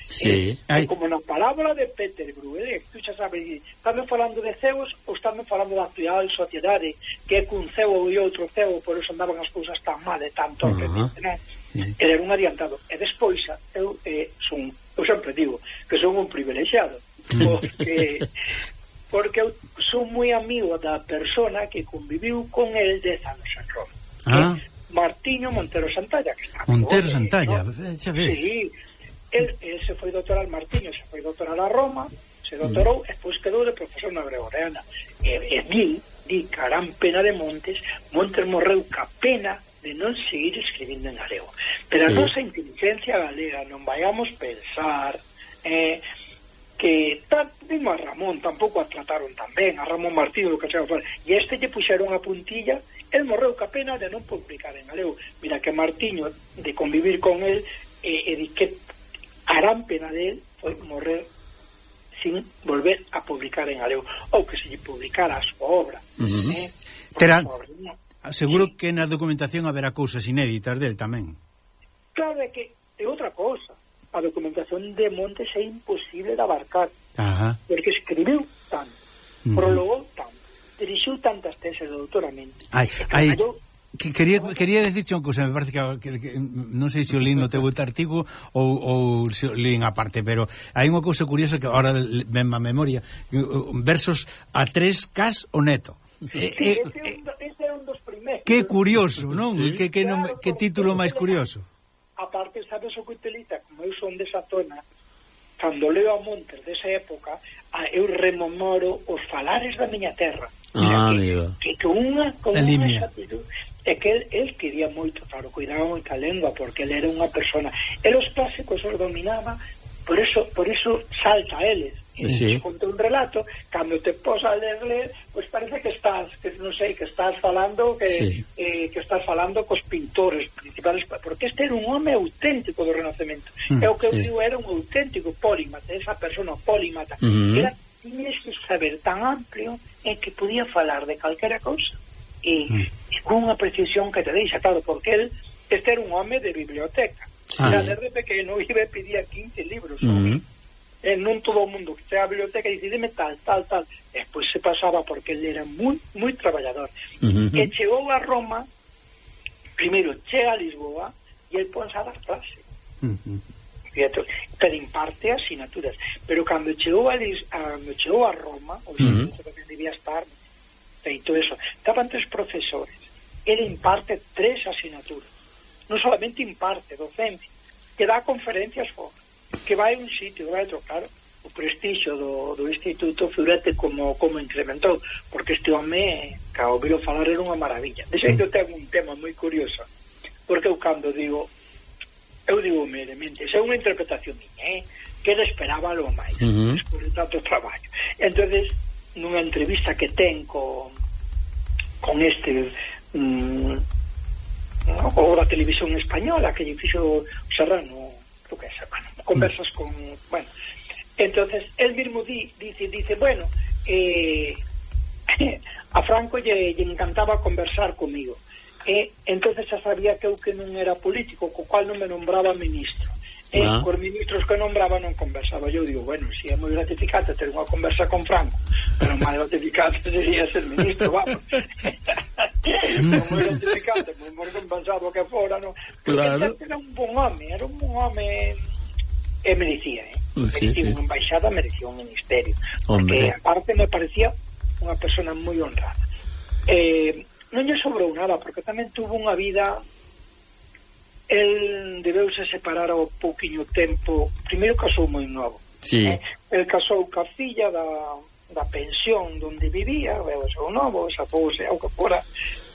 Sí. Eh, como na parábola de Peter Bruegel, tú xa sabes, estamos falando de ceos ou estamos falando da actual sociedade, que é cun ceo e outro ceo, por eso andaban as cousas tan mal e tan torpemente, uh -huh. non? Sí. Era un adiantado. E despois, eu, eh, son, eu sempre digo que son un privilegiado, mm. porque porque eu son moi amigo da persona que conviviu con el de anos en Roma. Ah. Martiño Montero Santalla que está Montero Santalla, ¿no? Eh, xa ves. Sí, el, el se foi doutorar Martiño, se foi doutorar a Roma, se doutorou mm. e pois quedou de profesor na Gregoriana. Eh, e, e di, di Carán Pena de Montes, Montes morreu ca pena de non seguir escribindo en galego. Pero sí. a nosa inteligencia galega non vayamos pensar eh, que tan, a Ramón tampouco a trataron tan ben, a Ramón Martínez do Cachao Flores, e este lle puxeron a puntilla, el morreu ca pena de non publicar en galego. Mira que Martiño, de convivir con el, e, eh, e eh, di que a gran pena del foi morrer sin volver a publicar en galego ou que se lle publicara a súa obra uh -huh. eh? Terán, seguro que na documentación haberá cousas inéditas del tamén claro, é que é outra cousa a documentación de Montes é imposible de abarcar Ajá. porque escribiu tanto, uh prologou tanto dirixiu tantas teses de doutoramento ai, ai, que quería, quería decirche unha cousa, me parece que, que, que non sei se o lin no teu artigo ou, ou se o lin aparte, pero hai unha cousa curiosa que ahora ven a memoria, versos a tres cas o neto. Sí, eh, ese, eh, ese é un dos primeiros. Que curioso, non? Sí. Que, que, non, que título máis curioso. Aparte, sabes o que utiliza, como eu son desa zona, cando leo a Montes desa época, a, eu rememoro os falares da miña terra. Ah, que, que, que unha con unha exactitud é que el, el quería moito, claro, cuidaba moita lengua porque él era unha persona E os clásicos os dominaba por eso, por eso salta a eles e sí. conta un relato, cando te posa a ler, ler pois parece que estás, que non sei, que estás falando que sí. eh, que estás falando cos pintores principales, porque este era un home auténtico do Renacemento. Mm, é o que sí. eu digo, era un auténtico polímata, esa persona polímata. Mm -hmm. Era tiñes que saber tan amplio en que podía falar de calquera cousa e mm. cunha precisión que te deixa claro porque el este era un home de biblioteca sí. Ah, desde pequeno iba e pedía 15 libros mm. e non todo o mundo que está a biblioteca dice dime tal, tal, tal e pois se pasaba porque ele era moi moi traballador mm -hmm. e chegou a Roma primeiro chega a Lisboa e el ponse a dar clase mm -hmm. Fíjate, pero imparte asignaturas pero cando chegou a, Lis, a, chegou a Roma o mm -hmm. debía estar feito eso. Estaban tres profesores. Ele imparte tres asignaturas. Non solamente imparte, docencia. Que dá conferencias fora. Que vai a un sitio, que vai outro, claro. O prestixio do, do instituto figurate como como incrementou. Porque este home, que ao viro falar, era unha maravilla. De xeito, mm. ten un tema moi curioso. Porque eu cando digo... Eu digo humildemente, é unha interpretación miña, eh? que ele esperaba algo máis, uh -huh. despois de tanto traballo. entonces nunha entrevista que ten co, con este mm, ou da televisión española que lle fixo Serrano creo que é Serrano, conversas con bueno, entonces el mismo di, dice, dice, bueno eh, a Franco lle, lle encantaba conversar comigo e entonces xa sabía que eu que non era político co cual non me nombraba ministro. E ah. cos ministros que nombraba non conversaba Eu digo, bueno, si é moi gratificante ter unha conversa con Franco Pero máis gratificante sería ser ministro, vamos moi gratificante, moi compensado que fora non? Porque claro. era un bon home Era un bon home E merecía, eh? merecía sí, sí. unha embaixada, merecía un ministerio Hombre. Porque aparte me parecía unha persona moi honrada eh, Non lle sobrou nada Porque tamén tuvo unha vida el debeuse separar ao pouquiño tempo primeiro casou moi novo sí. eh? el casou ca filla da, da pensión donde vivía o seu novo, sapouse ao que fora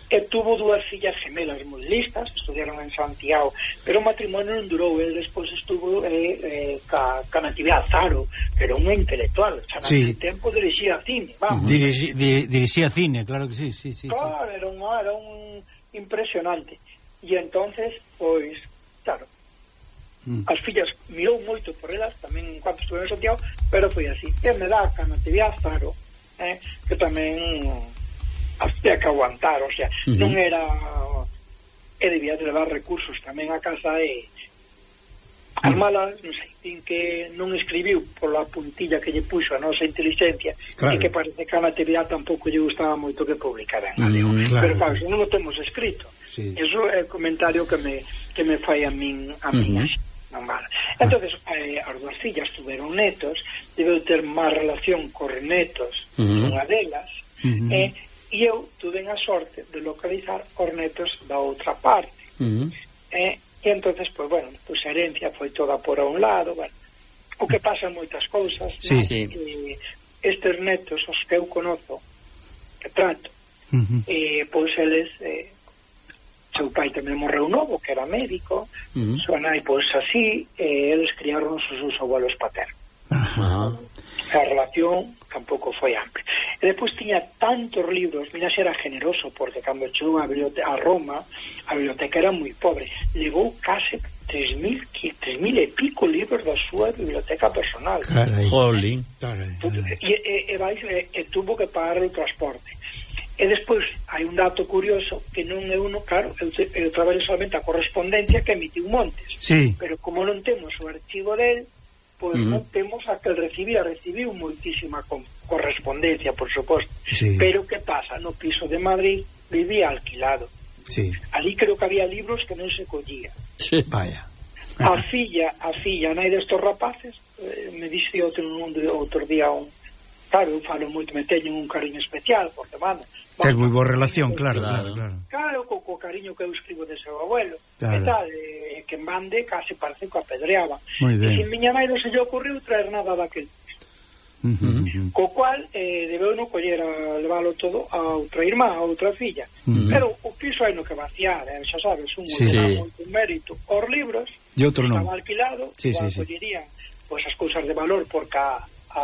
e tuvo dúas fillas gemelas moi listas, estudiaron en Santiago pero o matrimonio non durou el despois estuvo eh, eh, ca, ca Natividad Zaro, que era un intelectual xa sí. tempo dirixía cine vamos. Dirixi, di, dirixía cine, claro que sí, sí, sí claro, sí. Era, un, era un impresionante e entonces pois, claro, mm. as fillas mirou moito por elas, tamén en cuanto estuve en Santiago, pero foi así, e me dá a natividade faro, eh, que tamén hasta que aguantar, o sea, uh non era e debía de levar recursos tamén a casa e as mm. malas, non sei, tin que non escribiu pola puntilla que lle puxo a nosa inteligencia claro. e que parece que a natividade tampouco lle gustaba moito que publicaran mm, claro. pero claro, non o temos escrito Sí. Eso é o comentario que me, que me fai a min a min uh -huh. non vale. Entonces, eh, as dúas fillas tuveron netos, debeu ter máis relación cos netos uh -huh. unha delas, uh -huh. eh, e eu tuve a sorte de localizar os netos da outra parte. Uh -huh. eh, e entonces, pois, pues, bueno, a pues, a herencia foi toda por a un lado, bueno, o que pasa moitas cousas, sí, non? sí. Eh, e, estes netos, os que eu conozo, que trato, uh -huh. eh, pois eles... Eh, seu pai tamén morreu novo, que era médico, uh -huh. súa nai, pois, así, e eles criaron os seus abuelos paternos. Ajá. A relación tampouco foi amplia. E depois tiña tantos libros, mira se era generoso, porque cando chegou a, a Roma, a biblioteca era moi pobre, levou case 3.000 e pico libros da súa biblioteca personal. Carai, jolín. E, e, e, e, e tuvo que pagar o transporte E despois hai un dato curioso que non é uno, claro, eu, te, eu traballo solamente a correspondencia que emitiu Montes. Sí. Pero como non temos o archivo del, pois uh -huh. non temos a que recibía, recibiu moitísima co correspondencia, por suposto. Sí. Pero que pasa? No piso de Madrid vivía alquilado. Sí. Ali creo que había libros que non se collía. Sí. Vaya. a filla, a filla, nai destos rapaces, eh, me dixe outro, un, outro día un, claro, eu falo moito, me teño un cariño especial, porque, mano, Ten moi boa relación, claro, claro, claro. Claro, co, co cariño que eu escribo de seu abuelo. Claro. E tal, eh, que mande case parece que apedreaba. E sin miña nai non se lle ocorreu traer nada daquel. Uh -huh, uh -huh. Co cual, eh, debeu non coller a leválo todo a outra irmá, a outra filla. Uh -huh. Pero o piso hai no que vaciar, eh, xa sabes, un sí. moito mérito. Os libros, e outro non. Estaba alquilado, sí, sí, sí. collerían pois, as cousas de valor por ca a,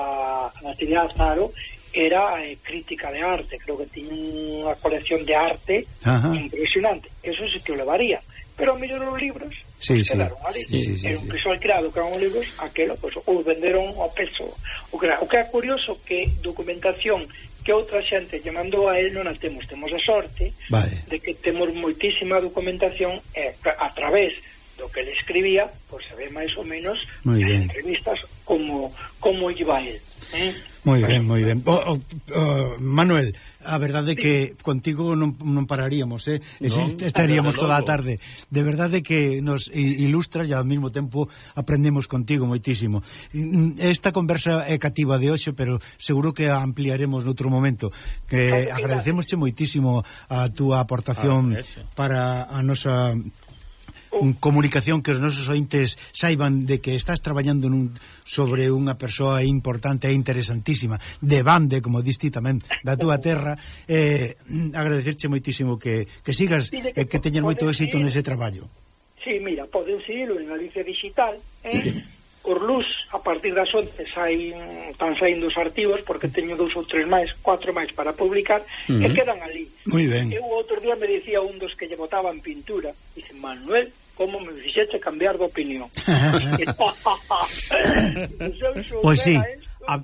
a Natividade Zaro era eh, crítica de arte, creo que tiña unha colección de arte Ajá. impresionante. Eso sí que o levaría. Pero a mellor os libros sí, sí, quedaron ali. Sí, sí, sí, era un piso alquilado que eran libros, aquelo, pues, ou venderon a peso. O que, o que é curioso que documentación que outra xente lle mandou a él non a temos. Temos a sorte vale. de que temos moitísima documentación eh, a través do que ele escribía, por pues, saber máis ou menos, en entrevistas como como iba él. Eh? Moi ben, moi ben. O, oh, o, oh, o, oh, Manuel, a verdade é que contigo non, non pararíamos, eh? Non, estaríamos toda a tarde. De verdade que nos ilustras e ao mesmo tempo aprendemos contigo moitísimo. Mm, esta conversa é cativa de hoxe, pero seguro que a ampliaremos noutro momento. Que agradecemosche moitísimo a túa aportación a para a nosa un, comunicación que os nosos ointes saiban de que estás traballando nun, sobre unha persoa importante e interesantísima, de bande, como diste tamén, da túa terra, eh, agradecerche moitísimo que, que sigas e eh, que teñas moito éxito nese traballo. Sí, mira, poden seguirlo en Galicia Digital, eh? luz, a partir das 11 sain, están saindo os artigos porque teño dous ou tres máis, cuatro máis para publicar uh -huh. e quedan ali. Muy ben. Eu outro día me dicía un dos que lle botaban pintura, dice Manuel, como me fixeche cambiar de opinión. pois pues sí. A...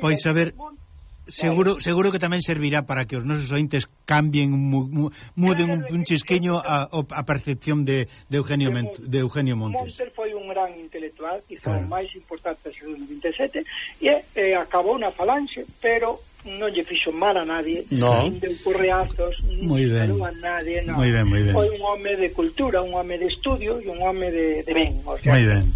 Pois a ver, seguro seguro que tamén servirá para que os nosos ointes cambien mu, mu, muden un, un chisquiño a, a percepción de, de Eugenio Ment, de Eugenio Montes. Montes foi un gran intelectual, quizá claro. o máis importante do século 27 e eh, acabou na falange, pero non lle fixo mal a nadie, no. nin deu correazos, nin a nadie, no. Muy ben, muy ben. Foi un home de cultura, un home de estudio e un home de, de ben, o sea, moi ben.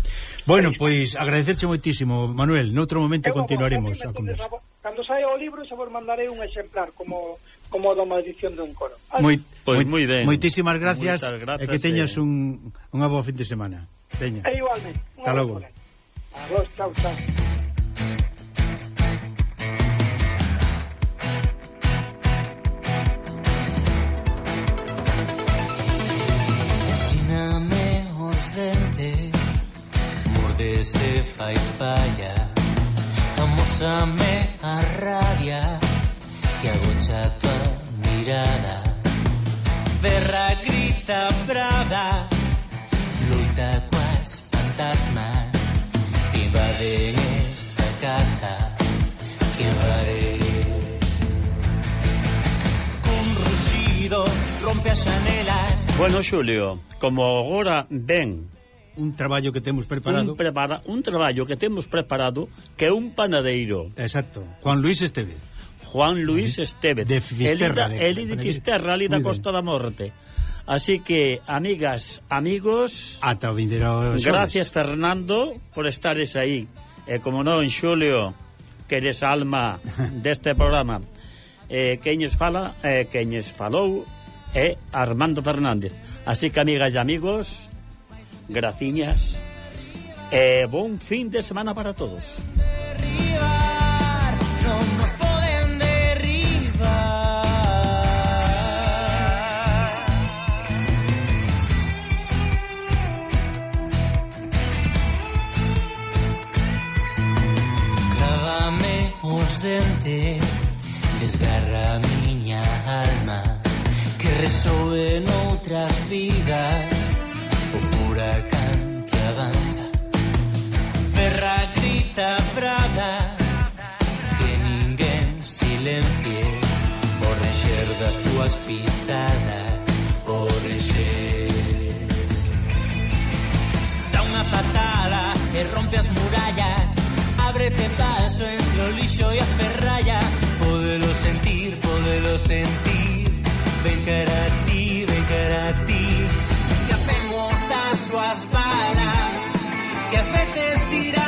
Bueno, pois agradecerche moitísimo, Manuel. Noutro momento Eu continuaremos a conversa. Cando saia o libro, xa vos mandarei un exemplar como como do maldición dun encoro. Moi, pois pues moi ben. Moitísimas gracias, gracias e que teñas eh... un unha boa fin de semana. Veña. E igualmente. Hasta logo. A vos, chao, chao. de se fa y falla. Vamos a me a rabia que agocha tu mirada. Berra, grita, brada, luta cuas fantasmas que invaden esta casa. Que varé. Con rugido rompe a llanelas. Bueno, Julio, como ahora ven un traballo que temos preparado. Un, prepara, un traballo que temos preparado que é un panadeiro. Exacto, Juan Luis Estevez. Juan Luis Estevez. De Fisterra. Eli de, de Fisterra, ali da Costa da Morte. Así que, amigas, amigos... Ata o vindeiro Gracias, Fernando, por estares aí. E, como non, Xulio, que eres alma deste programa. Eh, queñes fala, eh, queñes falou é Armando Fernández. Así que, amigas e amigos... Graciñas. Eh, buen fin de semana para todos. desgarra miña alma que resoe en outras vidas o furacán que avanza. Perra grita brada Que ninguén silencie O rexer das túas pisadas O rexer Da unha patada e rompe as murallas. Ábrete paso entre o lixo e a ferralla Podelo sentir, podelo sentir. Ven cara haces tirar.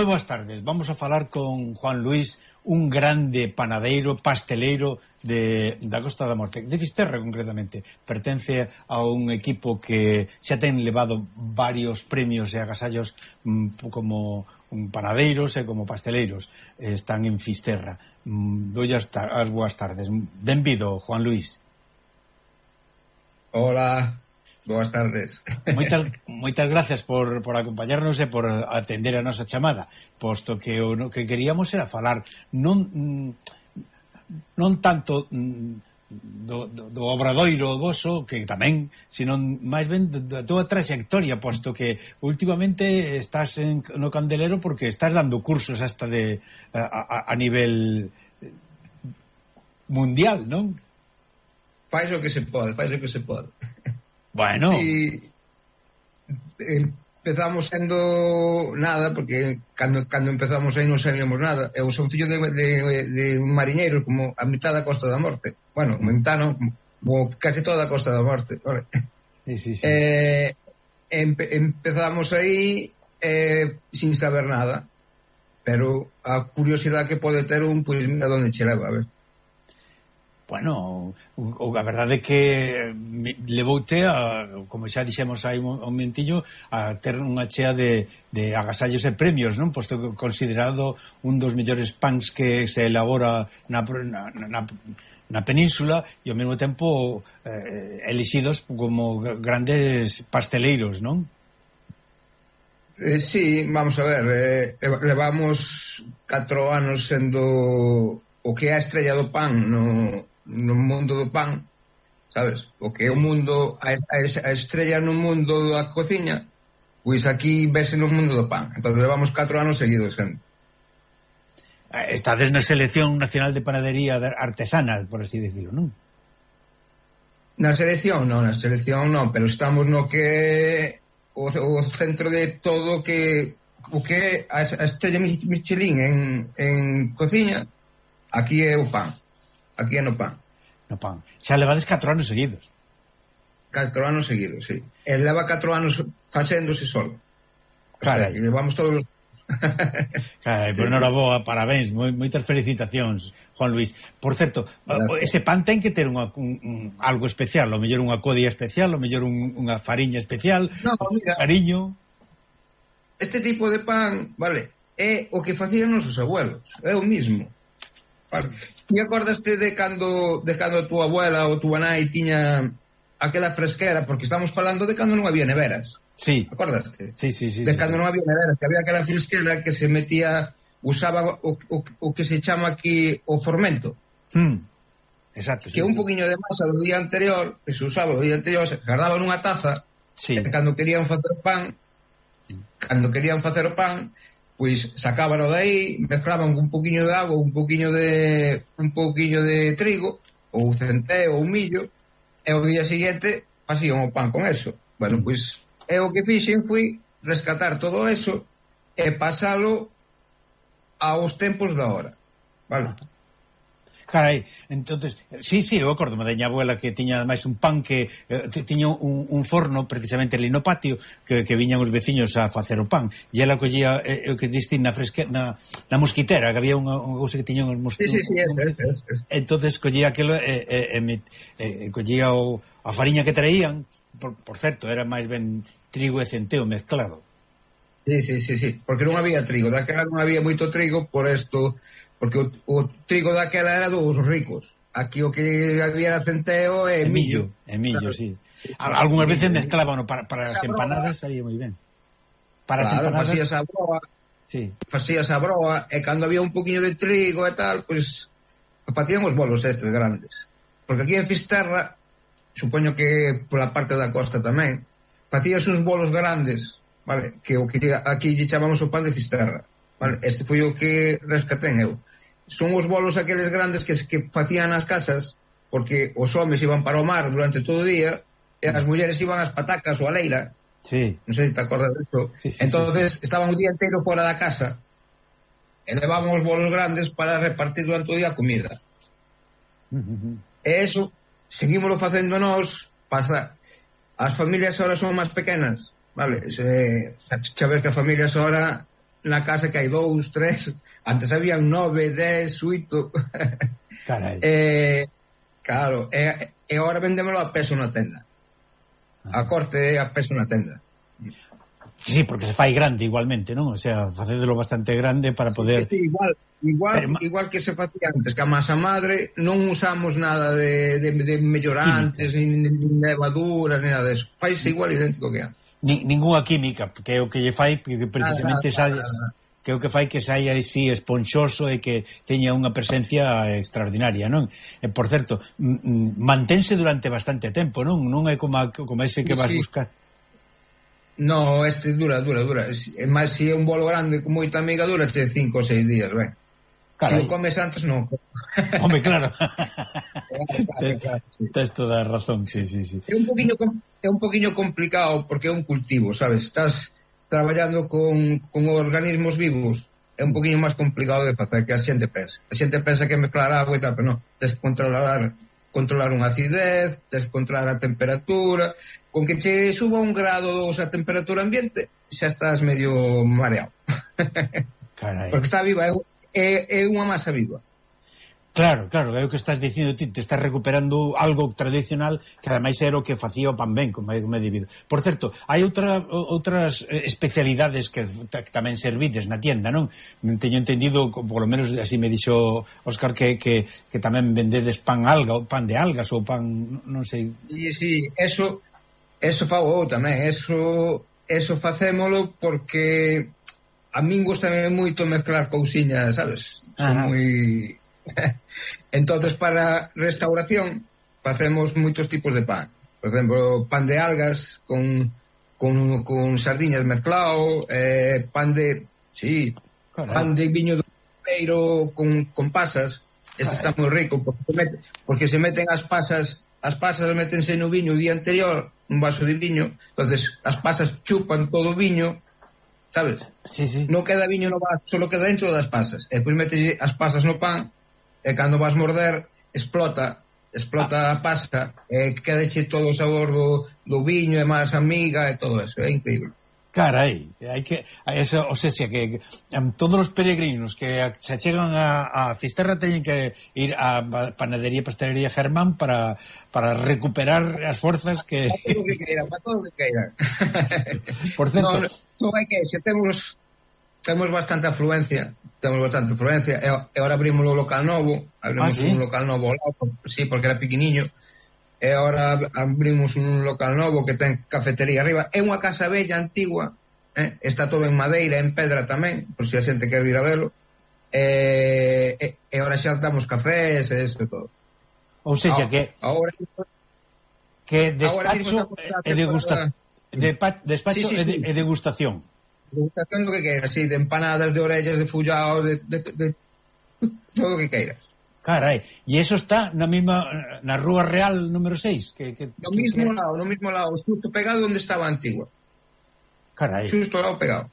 Moi boas tardes. Vamos a falar con Juan Luis, un grande panadeiro, pasteleiro de, da Costa da Morte, de Fisterra concretamente. Pertence a un equipo que xa ten levado varios premios e agasallos mm, como panadeiros e como pasteleiros. Están en Fisterra. Mm, Doy as, as boas tardes. Benvido, Juan Luis. Hola, Boas tardes. Moitas, moitas gracias por, por acompañarnos e por atender a nosa chamada, posto que o que queríamos era falar non non tanto mm, do, do, do obradoiro voso, que tamén, sino máis ben da túa trayectoria, posto que últimamente estás en, no candelero porque estás dando cursos hasta de a, a, a nivel mundial, non? Fais o que se pode, fais o que se pode. Bueno. Si empezamos sendo nada, porque cando, cando empezamos aí non sabíamos nada. Eu son fillo de, de, de un mariñeiro, como a mitad da Costa da Morte. Bueno, mentano, como casi toda a Costa da Morte, vale? Sí, sí, sí. Eh, empe, empezamos aí eh, sin saber nada, pero a curiosidade que pode ter un, pois, pues, mira donde che leva, a ver bueno, o, o a verdade é que me, levoute a, como xa dixemos hai un, un mentiño, a ter unha chea de, de agasallos e premios, non? Posto considerado un dos mellores pans que se elabora na, na, na na península e ao mesmo tempo eh, elixidos como grandes pasteleiros, non? Eh, sí, vamos a ver, eh, levamos 4 anos sendo o que é a estrella do pan no, no mundo do pan, sabes? O que é o mundo, a, a estrella no mundo da cociña, pois aquí vese no mundo do pan. Entón, levamos 4 anos seguidos, gente. Eh, Estades na Selección Nacional de Panadería Artesana, por así decirlo, non? Na selección, non, na selección non, pero estamos no que o, o centro de todo que o que a, a estrella Michelin en, en cociña, aquí é o pan. Aquí é no PAN. No PAN. Xa levades 4 anos seguidos. 4 anos seguidos, sí. El leva 4 anos facéndose solo. O Carai. sea, levamos todos os... Carai, sí, pero sí. boa, parabéns, moi, moitas felicitacións, Juan Luis. Por certo, Gracias. ese pan ten que ter unha, un, un, algo especial, o mellor unha codia especial, o mellor un, unha fariña especial, no, mira, cariño... Este tipo de pan, vale, é o que facían nosos abuelos, é o mismo. Vale. Ti acordaste de cando, de cando a túa abuela ou a túa nai tiña aquela fresquera, porque estamos falando de cando non había neveras. Sí. Acordaste? Sí, sí, sí. De sí, cando sí. non había neveras, que había aquela fresquera que se metía, usaba o, o, o que se chama aquí o formento. Hmm. Exacto. Que sí, un sí. poquinho de masa do día anterior, que se usaba o día anterior, se guardaba nunha taza, sí. e cando querían facer pan, cando querían facer o pan, pois sacábano de aí, mezclaban un poquinho de agua, un poquinho de un poquinho de trigo ou centeo ou millo e o día seguinte facían o pan con eso. Bueno, mm. pois é o que fixen foi rescatar todo eso e pasalo aos tempos da hora. Vale? Carai, entonces, sí, sí, eu acordo da miña abuela que tiña máis un pan que eh, tiña un, un forno precisamente ali no patio que, que viñan os veciños a facer o pan e ela collía eh, o que diste na fresque, na, na mosquitera, que había unha, unha cousa que tiña uns mosquitos. Sí, sí, sí, un, sí, sí, sí. Entonces collía aquilo e eh, eh, eh, eh, collía o, a fariña que traían, por, por certo, era máis ben trigo e centeo mezclado. Sí, sí, sí, sí, porque non había trigo, daquela non había moito trigo, por isto porque o, o trigo daquela era dos ricos. Aquí o que había era centeo e, e millo. E millo, claro. sí. Algúnas veces mezclaban para, para as empanadas, salía moi ben. Para claro, as empanadas... facías a broa, sí. facías a broa, e cando había un poquinho de trigo e tal, pois pues, facían os bolos estes grandes. Porque aquí en Fisterra, supoño que pola parte da costa tamén, facías uns bolos grandes, vale, que o que aquí lle chamamos o pan de Fisterra. Vale, este foi o que rescaten eu son os bolos aqueles grandes que, que facían nas casas porque os homes iban para o mar durante todo o día e as mulleres iban ás patacas ou a leira sí. non sei se te acordas disso sí, sí, entonces sí, sí. estaban o día inteiro fora da casa e levaban os bolos grandes para repartir durante o día a comida uh -huh. e eso seguímoslo facendo nós pasa as familias ahora son máis pequenas vale se, xa ves que as familias ahora na casa que hai dous, tres Antes habían nove, dez, oito... Carai. eh, claro, e, e agora vendémolo a peso na tenda. Ah. A corte é a peso na tenda. Sí, porque se fai grande igualmente, non? O sea, facédelo bastante grande para poder... Sí, igual, igual, eh, Pero... igual que se facía antes, que a masa madre non usamos nada de, de, de mellorantes, nin, nin levaduras, ni nada deso. Faise igual idéntico que antes. Ni, ninguna química, que é o que lle fai que precisamente nada, nada, nada que é o que fai que saia así esponxoso e que teña unha presencia extraordinaria, non? E, por certo, mantense durante bastante tempo, non? Non é como, como ese que vas buscar. No, este dura, dura, dura. É máis se é un bolo grande con moita amiga dura che 5 ou 6 días, ben. Carai. Se o comes antes non. Home, claro. claro. Tes toda a razón, sí, sí, sí. sí. É un poquinho é un poquinho complicado porque é un cultivo, sabes? Estás traballando con, con organismos vivos é un poquinho máis complicado de facer que a xente pensa. A xente pensa que mezclar agua e tal, pero non, tens que controlar controlar unha acidez, tens que controlar a temperatura, con que che suba un grado dos a temperatura ambiente, xa estás medio mareado. Carai. Porque está viva, é, é, é unha masa viva. Claro, claro, é o que estás dicindo ti, te estás recuperando algo tradicional que ademais era o que facía o pan ben, como me divido. Por certo, hai outra, outras eh, especialidades que tamén servides na tienda, non? Teño entendido, polo menos así me dixo Óscar, que, que, que tamén vendedes pan alga, pan de algas ou pan, non sei... Sí, sí, eso, eso fago tamén, eso, eso facémolo porque a min gustame moito mezclar cousiñas, sabes? Son moi entonces para restauración facemos moitos tipos de pan. Por exemplo, pan de algas con con, con sardiñas mezclado, eh, pan de, sí, Caray. pan de viño do Peiro con, con pasas. Ese está moi rico porque se, mete, porque se meten as pasas, as pasas metense no viño o día anterior, un vaso de viño, entonces as pasas chupan todo o viño, sabes? Sí, sí. Non queda viño no vaso, solo queda dentro das pasas. E depois metes as pasas no pan e cando vas morder explota explota a pasa e quedeche todo o sabor do, do viño e máis amiga e todo eso, é increíble. Carai, hai que esa, o sea, que um, todos os peregrinos que a, se chegan a, a Fisterra teñen que ir á panadería pastelería Germán para, para recuperar as forzas que para todo que queira, para todo que queira. Por certo, no, non no hai que, se temos temos bastante afluencia temos bastante afluencia e, e agora abrimos o local novo abrimos ah, ¿sí? un local novo lá, por, sí, porque era pequeniño e agora abrimos un local novo que ten cafetería arriba é unha casa bella, antigua eh? está todo en madeira, en pedra tamén por se si a xente quer vir a velo e, e, e agora xa damos cafés e isto todo ou seja que Agora... que despacho e degustación de, despacho sí, sí, sí. e degustación Degustación do que queiras, sí, de empanadas, de orellas, de fullao, de, de, de, todo o que queiras. Carai, e eso está na mesma na Rúa Real número 6, que que no que, mismo que... lado, no mismo lado, xusto pegado onde estaba a antigua. Carai. Xusto lado pegado.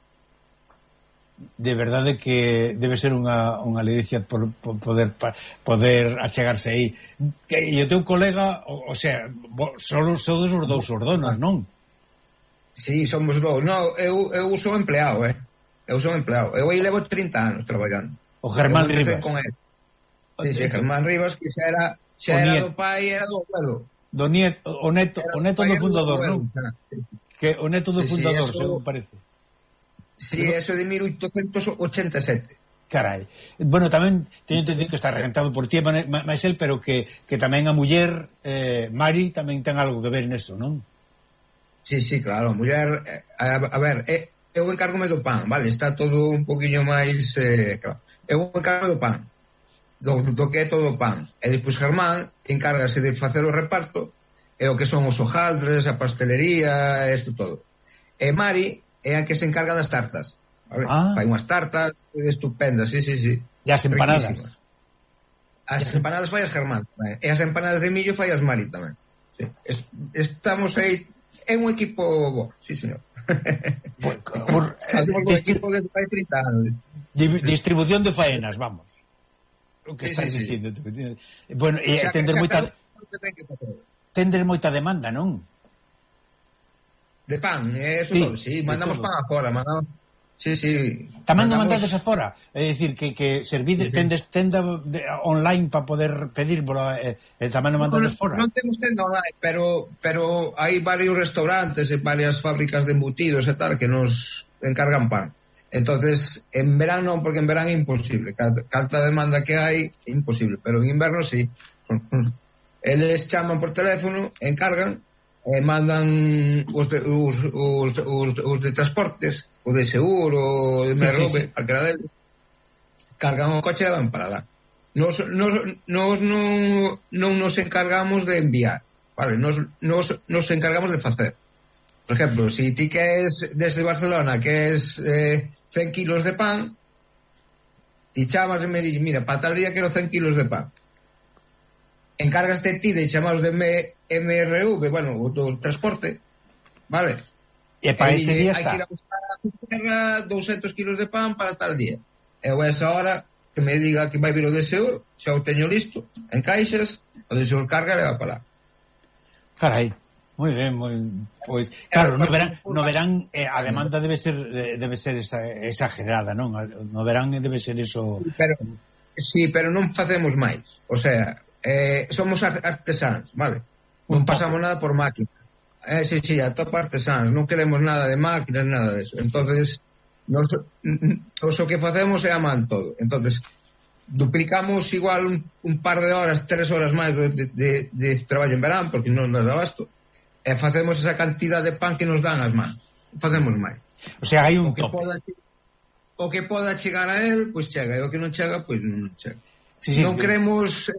De verdade que debe ser unha, unha ledicia por, por poder pa, poder achegarse aí. Que e o teu colega, o, o sea, solo sodes os dous ordonas, non? Sí, somos dous. No, eu, eu sou empleado, eh? Eu sou empleado. Eu aí levo 30 anos traballando. O Germán eu Rivas. Con él. Sí, sí, Germán Rivas, que xa era, xa o era nieto. do pai, era do abuelo. Do nieto, o neto, o neto do, fundador, non? Que o neto do sí, fundador, sí, eso, según parece. Sí, Pero... eso de 1887. Carai. Bueno, tamén teño entendido que está regentado por ti, máis el, pero que, que tamén a muller, eh, Mari, tamén ten algo que ver neso, non? Sí, sí, claro, muller, eh, a, a ver, eh, eu encárgome do pan, vale, está todo un poquinho máis eh, claro. eu encargo do pan do, do que é todo o pan e depois Germán encárgase de facer o reparto e o que son os hojaldres, a pastelería isto todo e Mari é a que se encarga das tartas vale? ah. fai unhas tartas estupendas sí, sí, sí. e as empanadas Riquísimas. as empanadas fai as Germán eh, e as empanadas de millo fai as Mari tamén sí. Es, estamos aí é un equipo bo, sí, señor. Por, por, un equipo que fai 30 anos. Distribución de faenas, vamos. O que sí, estás sí, dicindo. Sí. Bueno, e tender moita tender moita demanda, non? De pan, eh, eso sí, todo, sí, mandamos todo. pan afora, mandamos Sí, sí. Tamén o mandades afora, é dicir que que servide sí, sí. tendes tenda de, online para poder pedir eh, eh, tamén non mandades no, fora. Non temos tenda online, pero pero hai varios restaurantes e varias fábricas de embutidos e tal que nos encargan pan. Entonces, en verán non, porque en verán é imposible. Canta demanda que hai, é imposible. Pero en inverno sí. Eles chaman por teléfono, encargan, e mandan os de, os, os, os, os de transportes, o de seguro, de me robe, sí, sí, sí. calquera deles, cargan o coche e van para lá. Nos, nos, nos non, non nos encargamos de enviar, vale, nos, nos, nos encargamos de facer. Por exemplo, se si ti queres desde Barcelona que es eh, 100 kilos de pan, ti chamas e me dis, mira, para tal día quero 100 kilos de pan. Encárgaste ti de chamados de M MRV, bueno, do transporte, vale? E para ese día está terra 200 kilos de pan para tal día. Eu esa hora que me diga que vai vir o deseur, xa o teño listo, en caixas, o deseur carga leva para lá. Carai, moi ben, moi pois claro, no verán, no verán eh, a demanda debe ser eh, debe ser esa, exagerada, non? No verán debe ser eso Pero sí, pero non facemos máis. O sea, eh, somos artesáns, vale? Non pasamos nada por máquina. Eh, sí, sí, a top artesáns, non queremos nada de máquinas, nada de eso. Entonces, nos, nos o que facemos é a man todo. Entonces, duplicamos igual un, un par de horas, tres horas máis de, de, de traballo en verán, porque non nos abasto. E facemos esa cantidad de pan que nos dan as mans. Facemos máis. O sea, hai un o que tope. Poda, o que poda chegar a él, pois pues chega, e o que non chega, pois pues non chega. Sí, sí, non sí. queremos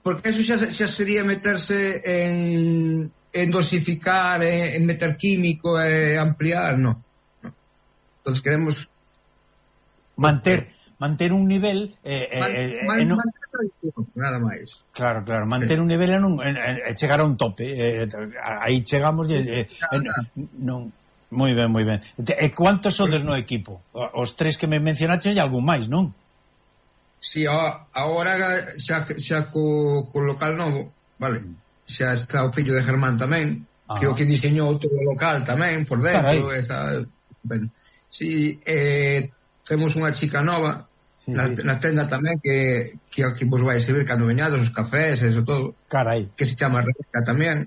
porque eso xa, xa sería meterse en en dosificar, eh, en meter químico, e ampliar, no. no. Entonces queremos manter manter un nivel eh, man, eh, man, en un... nada máis. Claro, claro, manter sí. un nivel en un en, en, en chegar a un tope. Eh, aí chegamos eh, claro, en, non moi ben, moi ben. E cuántos sodes no equipo? Os tres que me mencionaches e algún máis, non? Si, sí, agora xa, xa co, co local novo, vale. Mm xa está o fillo de Germán tamén, ah. que o que diseñou todo o local tamén, por dentro, Carai. esa, bueno, si, eh, temos unha chica nova, sí, na, sí. na tenda tamén, que, que, que vos vai servir cando veñados, os cafés, eso todo, Carai. que se chama Rebeca tamén,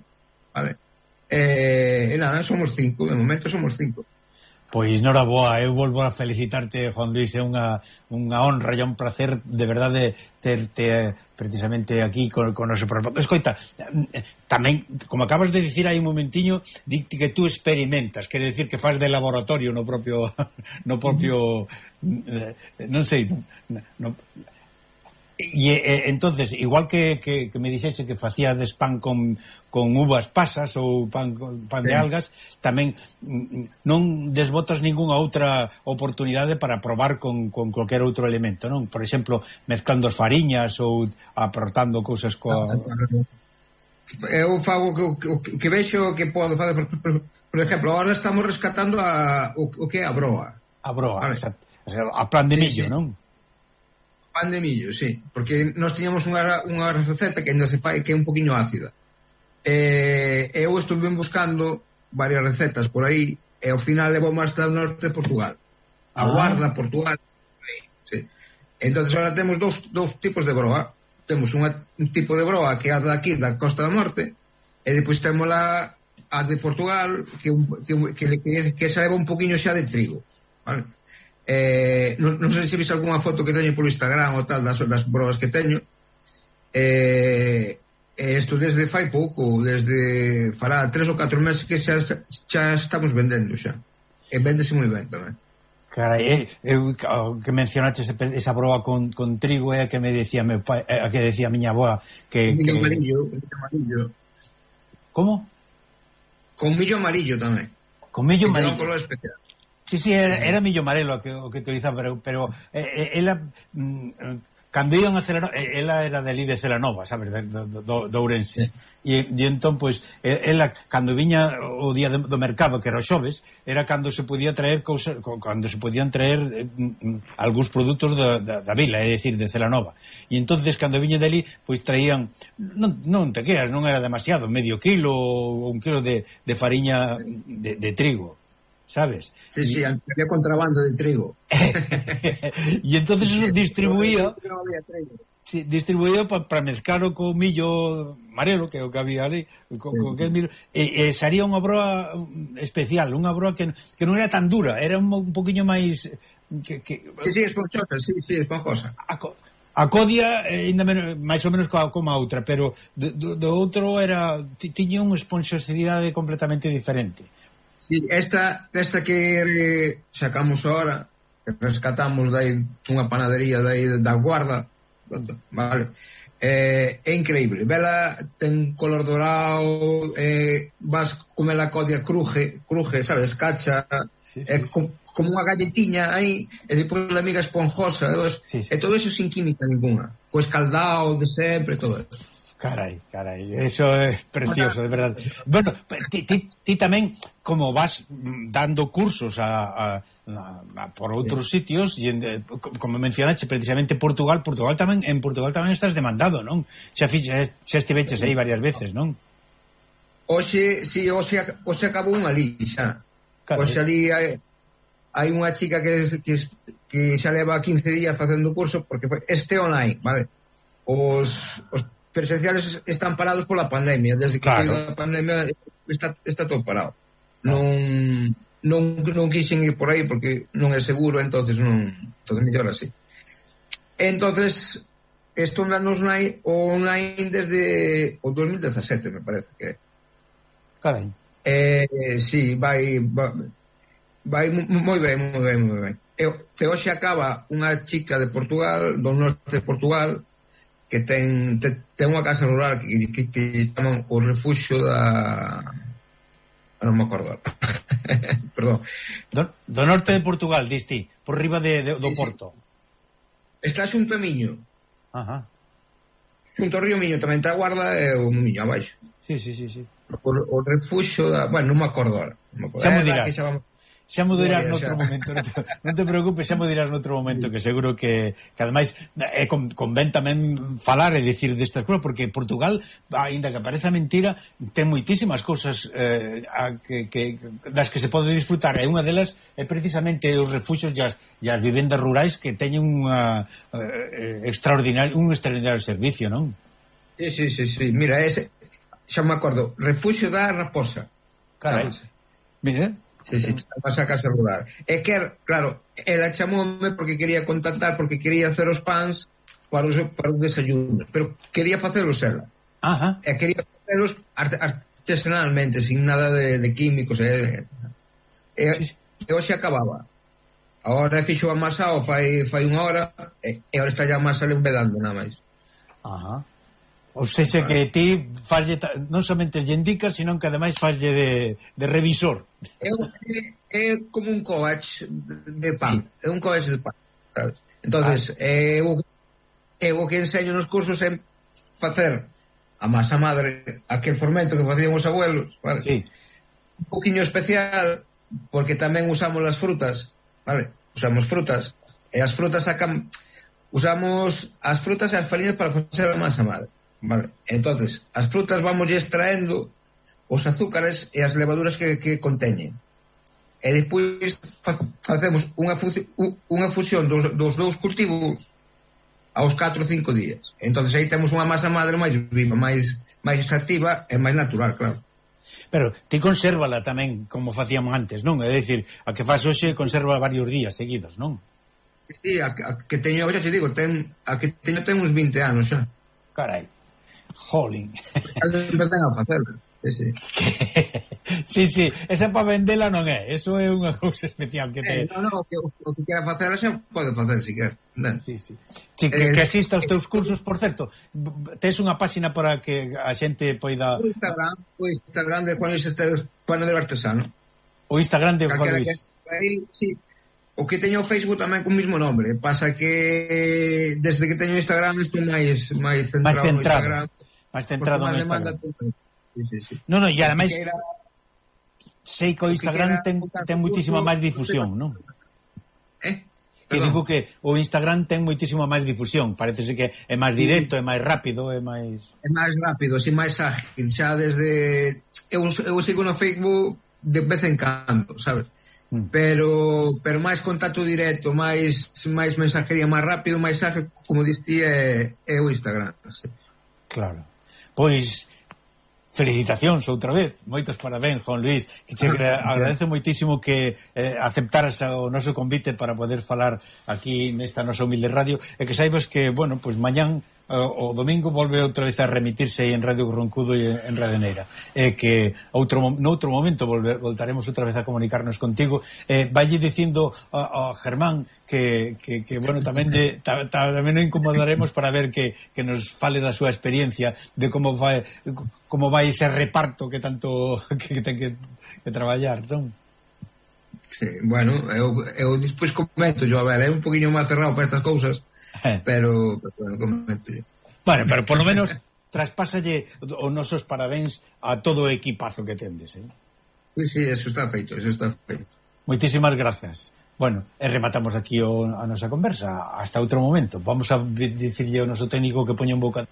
vale, eh, e nada, somos cinco, de momento somos cinco. Pois noraboa, eu volvo a felicitarte, Juan Luis, é unha, unha honra e un placer de verdade terte precisamente aquí con, con noso propio. Escoita, tamén, como acabas de dicir hai un momentiño, dicte que tú experimentas, quere decir que faz de laboratorio no propio no propio mm -hmm. eh, non sei, no, no, E, e entonces, igual que, que, que me dixeche que facíades pan con, con uvas pasas ou pan, pan sí. de algas, tamén mm, mm, non desbotas ningunha outra oportunidade para probar con, con cualquier outro elemento, non? Por exemplo, mezclando as fariñas ou aportando cousas coa... Ah, Eu fago o que, que, que vexo que podo fazer. Por, por, por exemplo, agora estamos rescatando a, o, o que é a broa. A broa, vale. exacto. O sea, a plan de millo, sí, sí. non? Pan de millo, sí. Porque nós tiñamos unha, unha receta que ainda se fai que é un poquinho ácida. Eh, eu estuve buscando varias recetas por aí e ao final levo máis ao norte de Portugal. Ah. A Guarda, Portugal. Portugal. Sí. Entón, agora temos dous, dous tipos de broa. Temos unha, un tipo de broa que é a daqui, da Costa do Norte, e depois temos a, a de Portugal, que, que, que, que, que se leva un poquinho xa de trigo. Vale? eh, non, non sei se vis algunha foto que teño polo Instagram ou tal das, das broas que teño eh, eh, isto desde fai pouco desde fará tres ou catro meses que xa, xa estamos vendendo xa e vendese moi ben tamén Carai, eh, eu, que mencionaste esa broa con, con trigo é a que me decía meu pai, eh, a que decía a miña avoa que, millo que... amarillo, millo amarillo. Como? Con millo amarillo tamén. Con millo que amarillo. Un color especial. Sí, sí, era, era millo amarelo que, o que utilizaba, pero, pero eh, eh ela mm, cando iban a Celanova, ela eh, era dali de Celanova, sabes, de, do, do, do Ourense. Sí. E, e entón, pois, ela, cando viña o día de, do mercado, que era o xoves, era cando se podía traer cousa, cando se podían traer eh, mm, mm, algúns produtos da, da, da vila, é dicir, de Celanova. E entonces cando viña dali, pois traían, non, non te queas, non era demasiado, medio kilo ou un kilo de, de fariña de, de trigo sabes? Sí, sí, había contrabando de trigo. y entonces eso distribuía sí, distribuía para pa mezclar o co millo marelo que é o que había ali, co, co que millo, e, e sería unha broa especial, unha broa que, que non era tan dura, era un, un poquinho máis que, que Sí, sí, esponjosa, sí, sí, esponjosa. A, a codia eh, ainda menos, máis ou menos coa, como a outra, pero do, do, do outro era tiña unha esponxosidade completamente diferente. Esta, esta que eh, sacamos ahora, que rescatamos dai dunha panadería dai da Guarda, vale. Eh, é increíble. Vela ten color dorado, eh, vas comer a codia cruje, cruje, sabes, cacha, sí, sí, eh, com, como unha galletiña aí, e depois a miga esponjosa, e, sí, sí. e todo eso sin química ninguna. Co escaldao de sempre, todo eso. Carai, carai, eso é precioso, de verdade. Bueno, ti, ti, ti tamén, como vas dando cursos a, a, a por outros sí. sitios, e en, como mencionaste precisamente Portugal, Portugal tamén en Portugal tamén estás demandado, non? Xa, xa, xa estiveches aí varias veces, non? Oxe, sí, oxe, oxe acabou unha ali, xa. Carai. Oxe ali hai, hai unha chica que, que, que xa leva 15 días facendo curso, porque este online, vale? Os, os presenciales están parados pola pandemia, desde que claro. a pandemia está, está todo parado. Ah. Non, non non quixen ir por aí porque non é seguro, entonces non, entonces mellor así. Entonces isto nos online online desde o 2017, me parece que. Carai. Eh, sí, vai, vai vai moi ben, moi ben, moi ben. E, eh, e eh, hoxe acaba unha chica de Portugal, do norte de Portugal, que ten, te, ten unha casa rural que, que, que chaman o refuxo da ah, non me acordo perdón do, do norte de Portugal, diste por riba de, de, do sí, Porto sí. está xunto a Miño Ajá. xunto ao río Miño tamén está a guarda e o Miño abaixo sí, sí, sí, sí. O, o refuxo da... bueno, non me acordo ahora non me acordo. Xa me dirás. Que xa vamos xa mo dirás noutro momento, non te, non te preocupes, xa mo dirás noutro momento que seguro que, que ademais eh, con, convén tamén falar e dicir destas cousas porque Portugal, aínda que pareza mentira, ten moitísimas cousas eh, a, que, que das que se pode disfrutar e unha delas é precisamente os refuxos e as, e as vivendas rurais que teñen unha, eh, extraordinario, un extraordinario servicio, non? Sí, sí, sí, sí. Mira, ese, xa me acordo, Refuxio da Raposa. Carai. Mira, Sí, sí, vas a casa rural. É quer, claro, ela chamoume porque quería contactar, porque quería hacer os pans para os, para os desayunos, pero quería facelos ela. Ajá. E quería facelos artesanalmente, sin nada de, de químicos. Eh. E, e, e hoxe acababa. Ahora fixo a masa o fai, fai unha hora e, e agora está ya masa lembedando nada máis. Ajá. Ou seja que ti falle non somente lle indica, senón que ademais falle de, de revisor. É, é, é como un coach de pan, sí. é un coach de pan. Sabes? Entonces, ah. é o é o que enseño nos cursos é facer a masa madre, aquel fermento que facían os abuelos, vale? Sí. Un poquinho especial porque tamén usamos as frutas, vale? Usamos frutas e as frutas sacan usamos as frutas e as farinas para facer a masa madre Vale. entonces as frutas vamos extraendo os azúcares e as levaduras que, que conteñen. E despois fa, facemos unha, fusión, unha fusión dos, dos dous cultivos aos 4 ou 5 días. Entón, aí temos unha masa madre máis viva, máis, máis activa e máis natural, claro. Pero ti consérvala tamén, como facíamos antes, non? É dicir, a que faz hoxe conserva varios días seguidos, non? Sí, a, a que teño, xa te digo, ten, a que teño ten uns 20 anos xa. Carai. Jolín. Empezan a facela. Sí, sí, sí, sí, esa para vendela non é Eso é unha cousa especial que te... Eh, non, non, o que, o que quera facer xa pode facer, si quer sí, Sí, sí. Que, eh, que asista aos teus eh, cursos, por certo Tens unha páxina para que a xente poida... O Instagram, o Instagram de Juan Luis Esteves Panadero Artesano O Instagram de Juan Luis que, aí, sí. O que teño o Facebook tamén co mesmo nome Pasa que desde que teño Instagram estou máis, máis centrado, máis centrado. no Instagram máis centrado no Instagram. Sí, sí, sí. No, no, e ademais era... sei que o Instagram era... ten, ten moitísima máis difusión, non? Eh? Que digo que o Instagram ten moitísima máis difusión, parece que é máis directo, é máis rápido, é máis É máis rápido, é máis ágil, xa desde eu, eu sigo no Facebook de vez en cando, sabes? Mm. pero pero máis contacto directo, máis máis mensajería máis rápido, máis ágil, como dicía, é, eh, é o Instagram. así. Claro. Pois, felicitacións outra vez. Moitos parabéns, Juan Luis. Que che agradezo moitísimo que eh, aceptaras o noso convite para poder falar aquí nesta nosa humilde radio e que saibas que, bueno, pois mañán o, o domingo volve outra vez a remitirse en Radio Roncudo e en Radio Neira e que outro, noutro momento volve, voltaremos outra vez a comunicarnos contigo eh, valle dicindo a, a Germán que, que, que bueno, tamén, de, ta, ta, tamén o incomodaremos para ver que, que nos fale da súa experiencia de como vai, como vai ese reparto que tanto que, que ten que, que traballar, non? Sí, bueno, eu, eu despois comento yo, a ver, é un poquinho máis cerrado para estas cousas, eh. pero, pero bueno, comento yo. Bueno, pero por lo menos traspásalle os nosos parabéns a todo o equipazo que tendes, eh? Sí, sí, eso está feito, eso está feito. Moitísimas grazas. Bueno, e rematamos aquí o, a nosa conversa. Hasta outro momento. Vamos a dicirlle ao noso técnico que poña un bocado.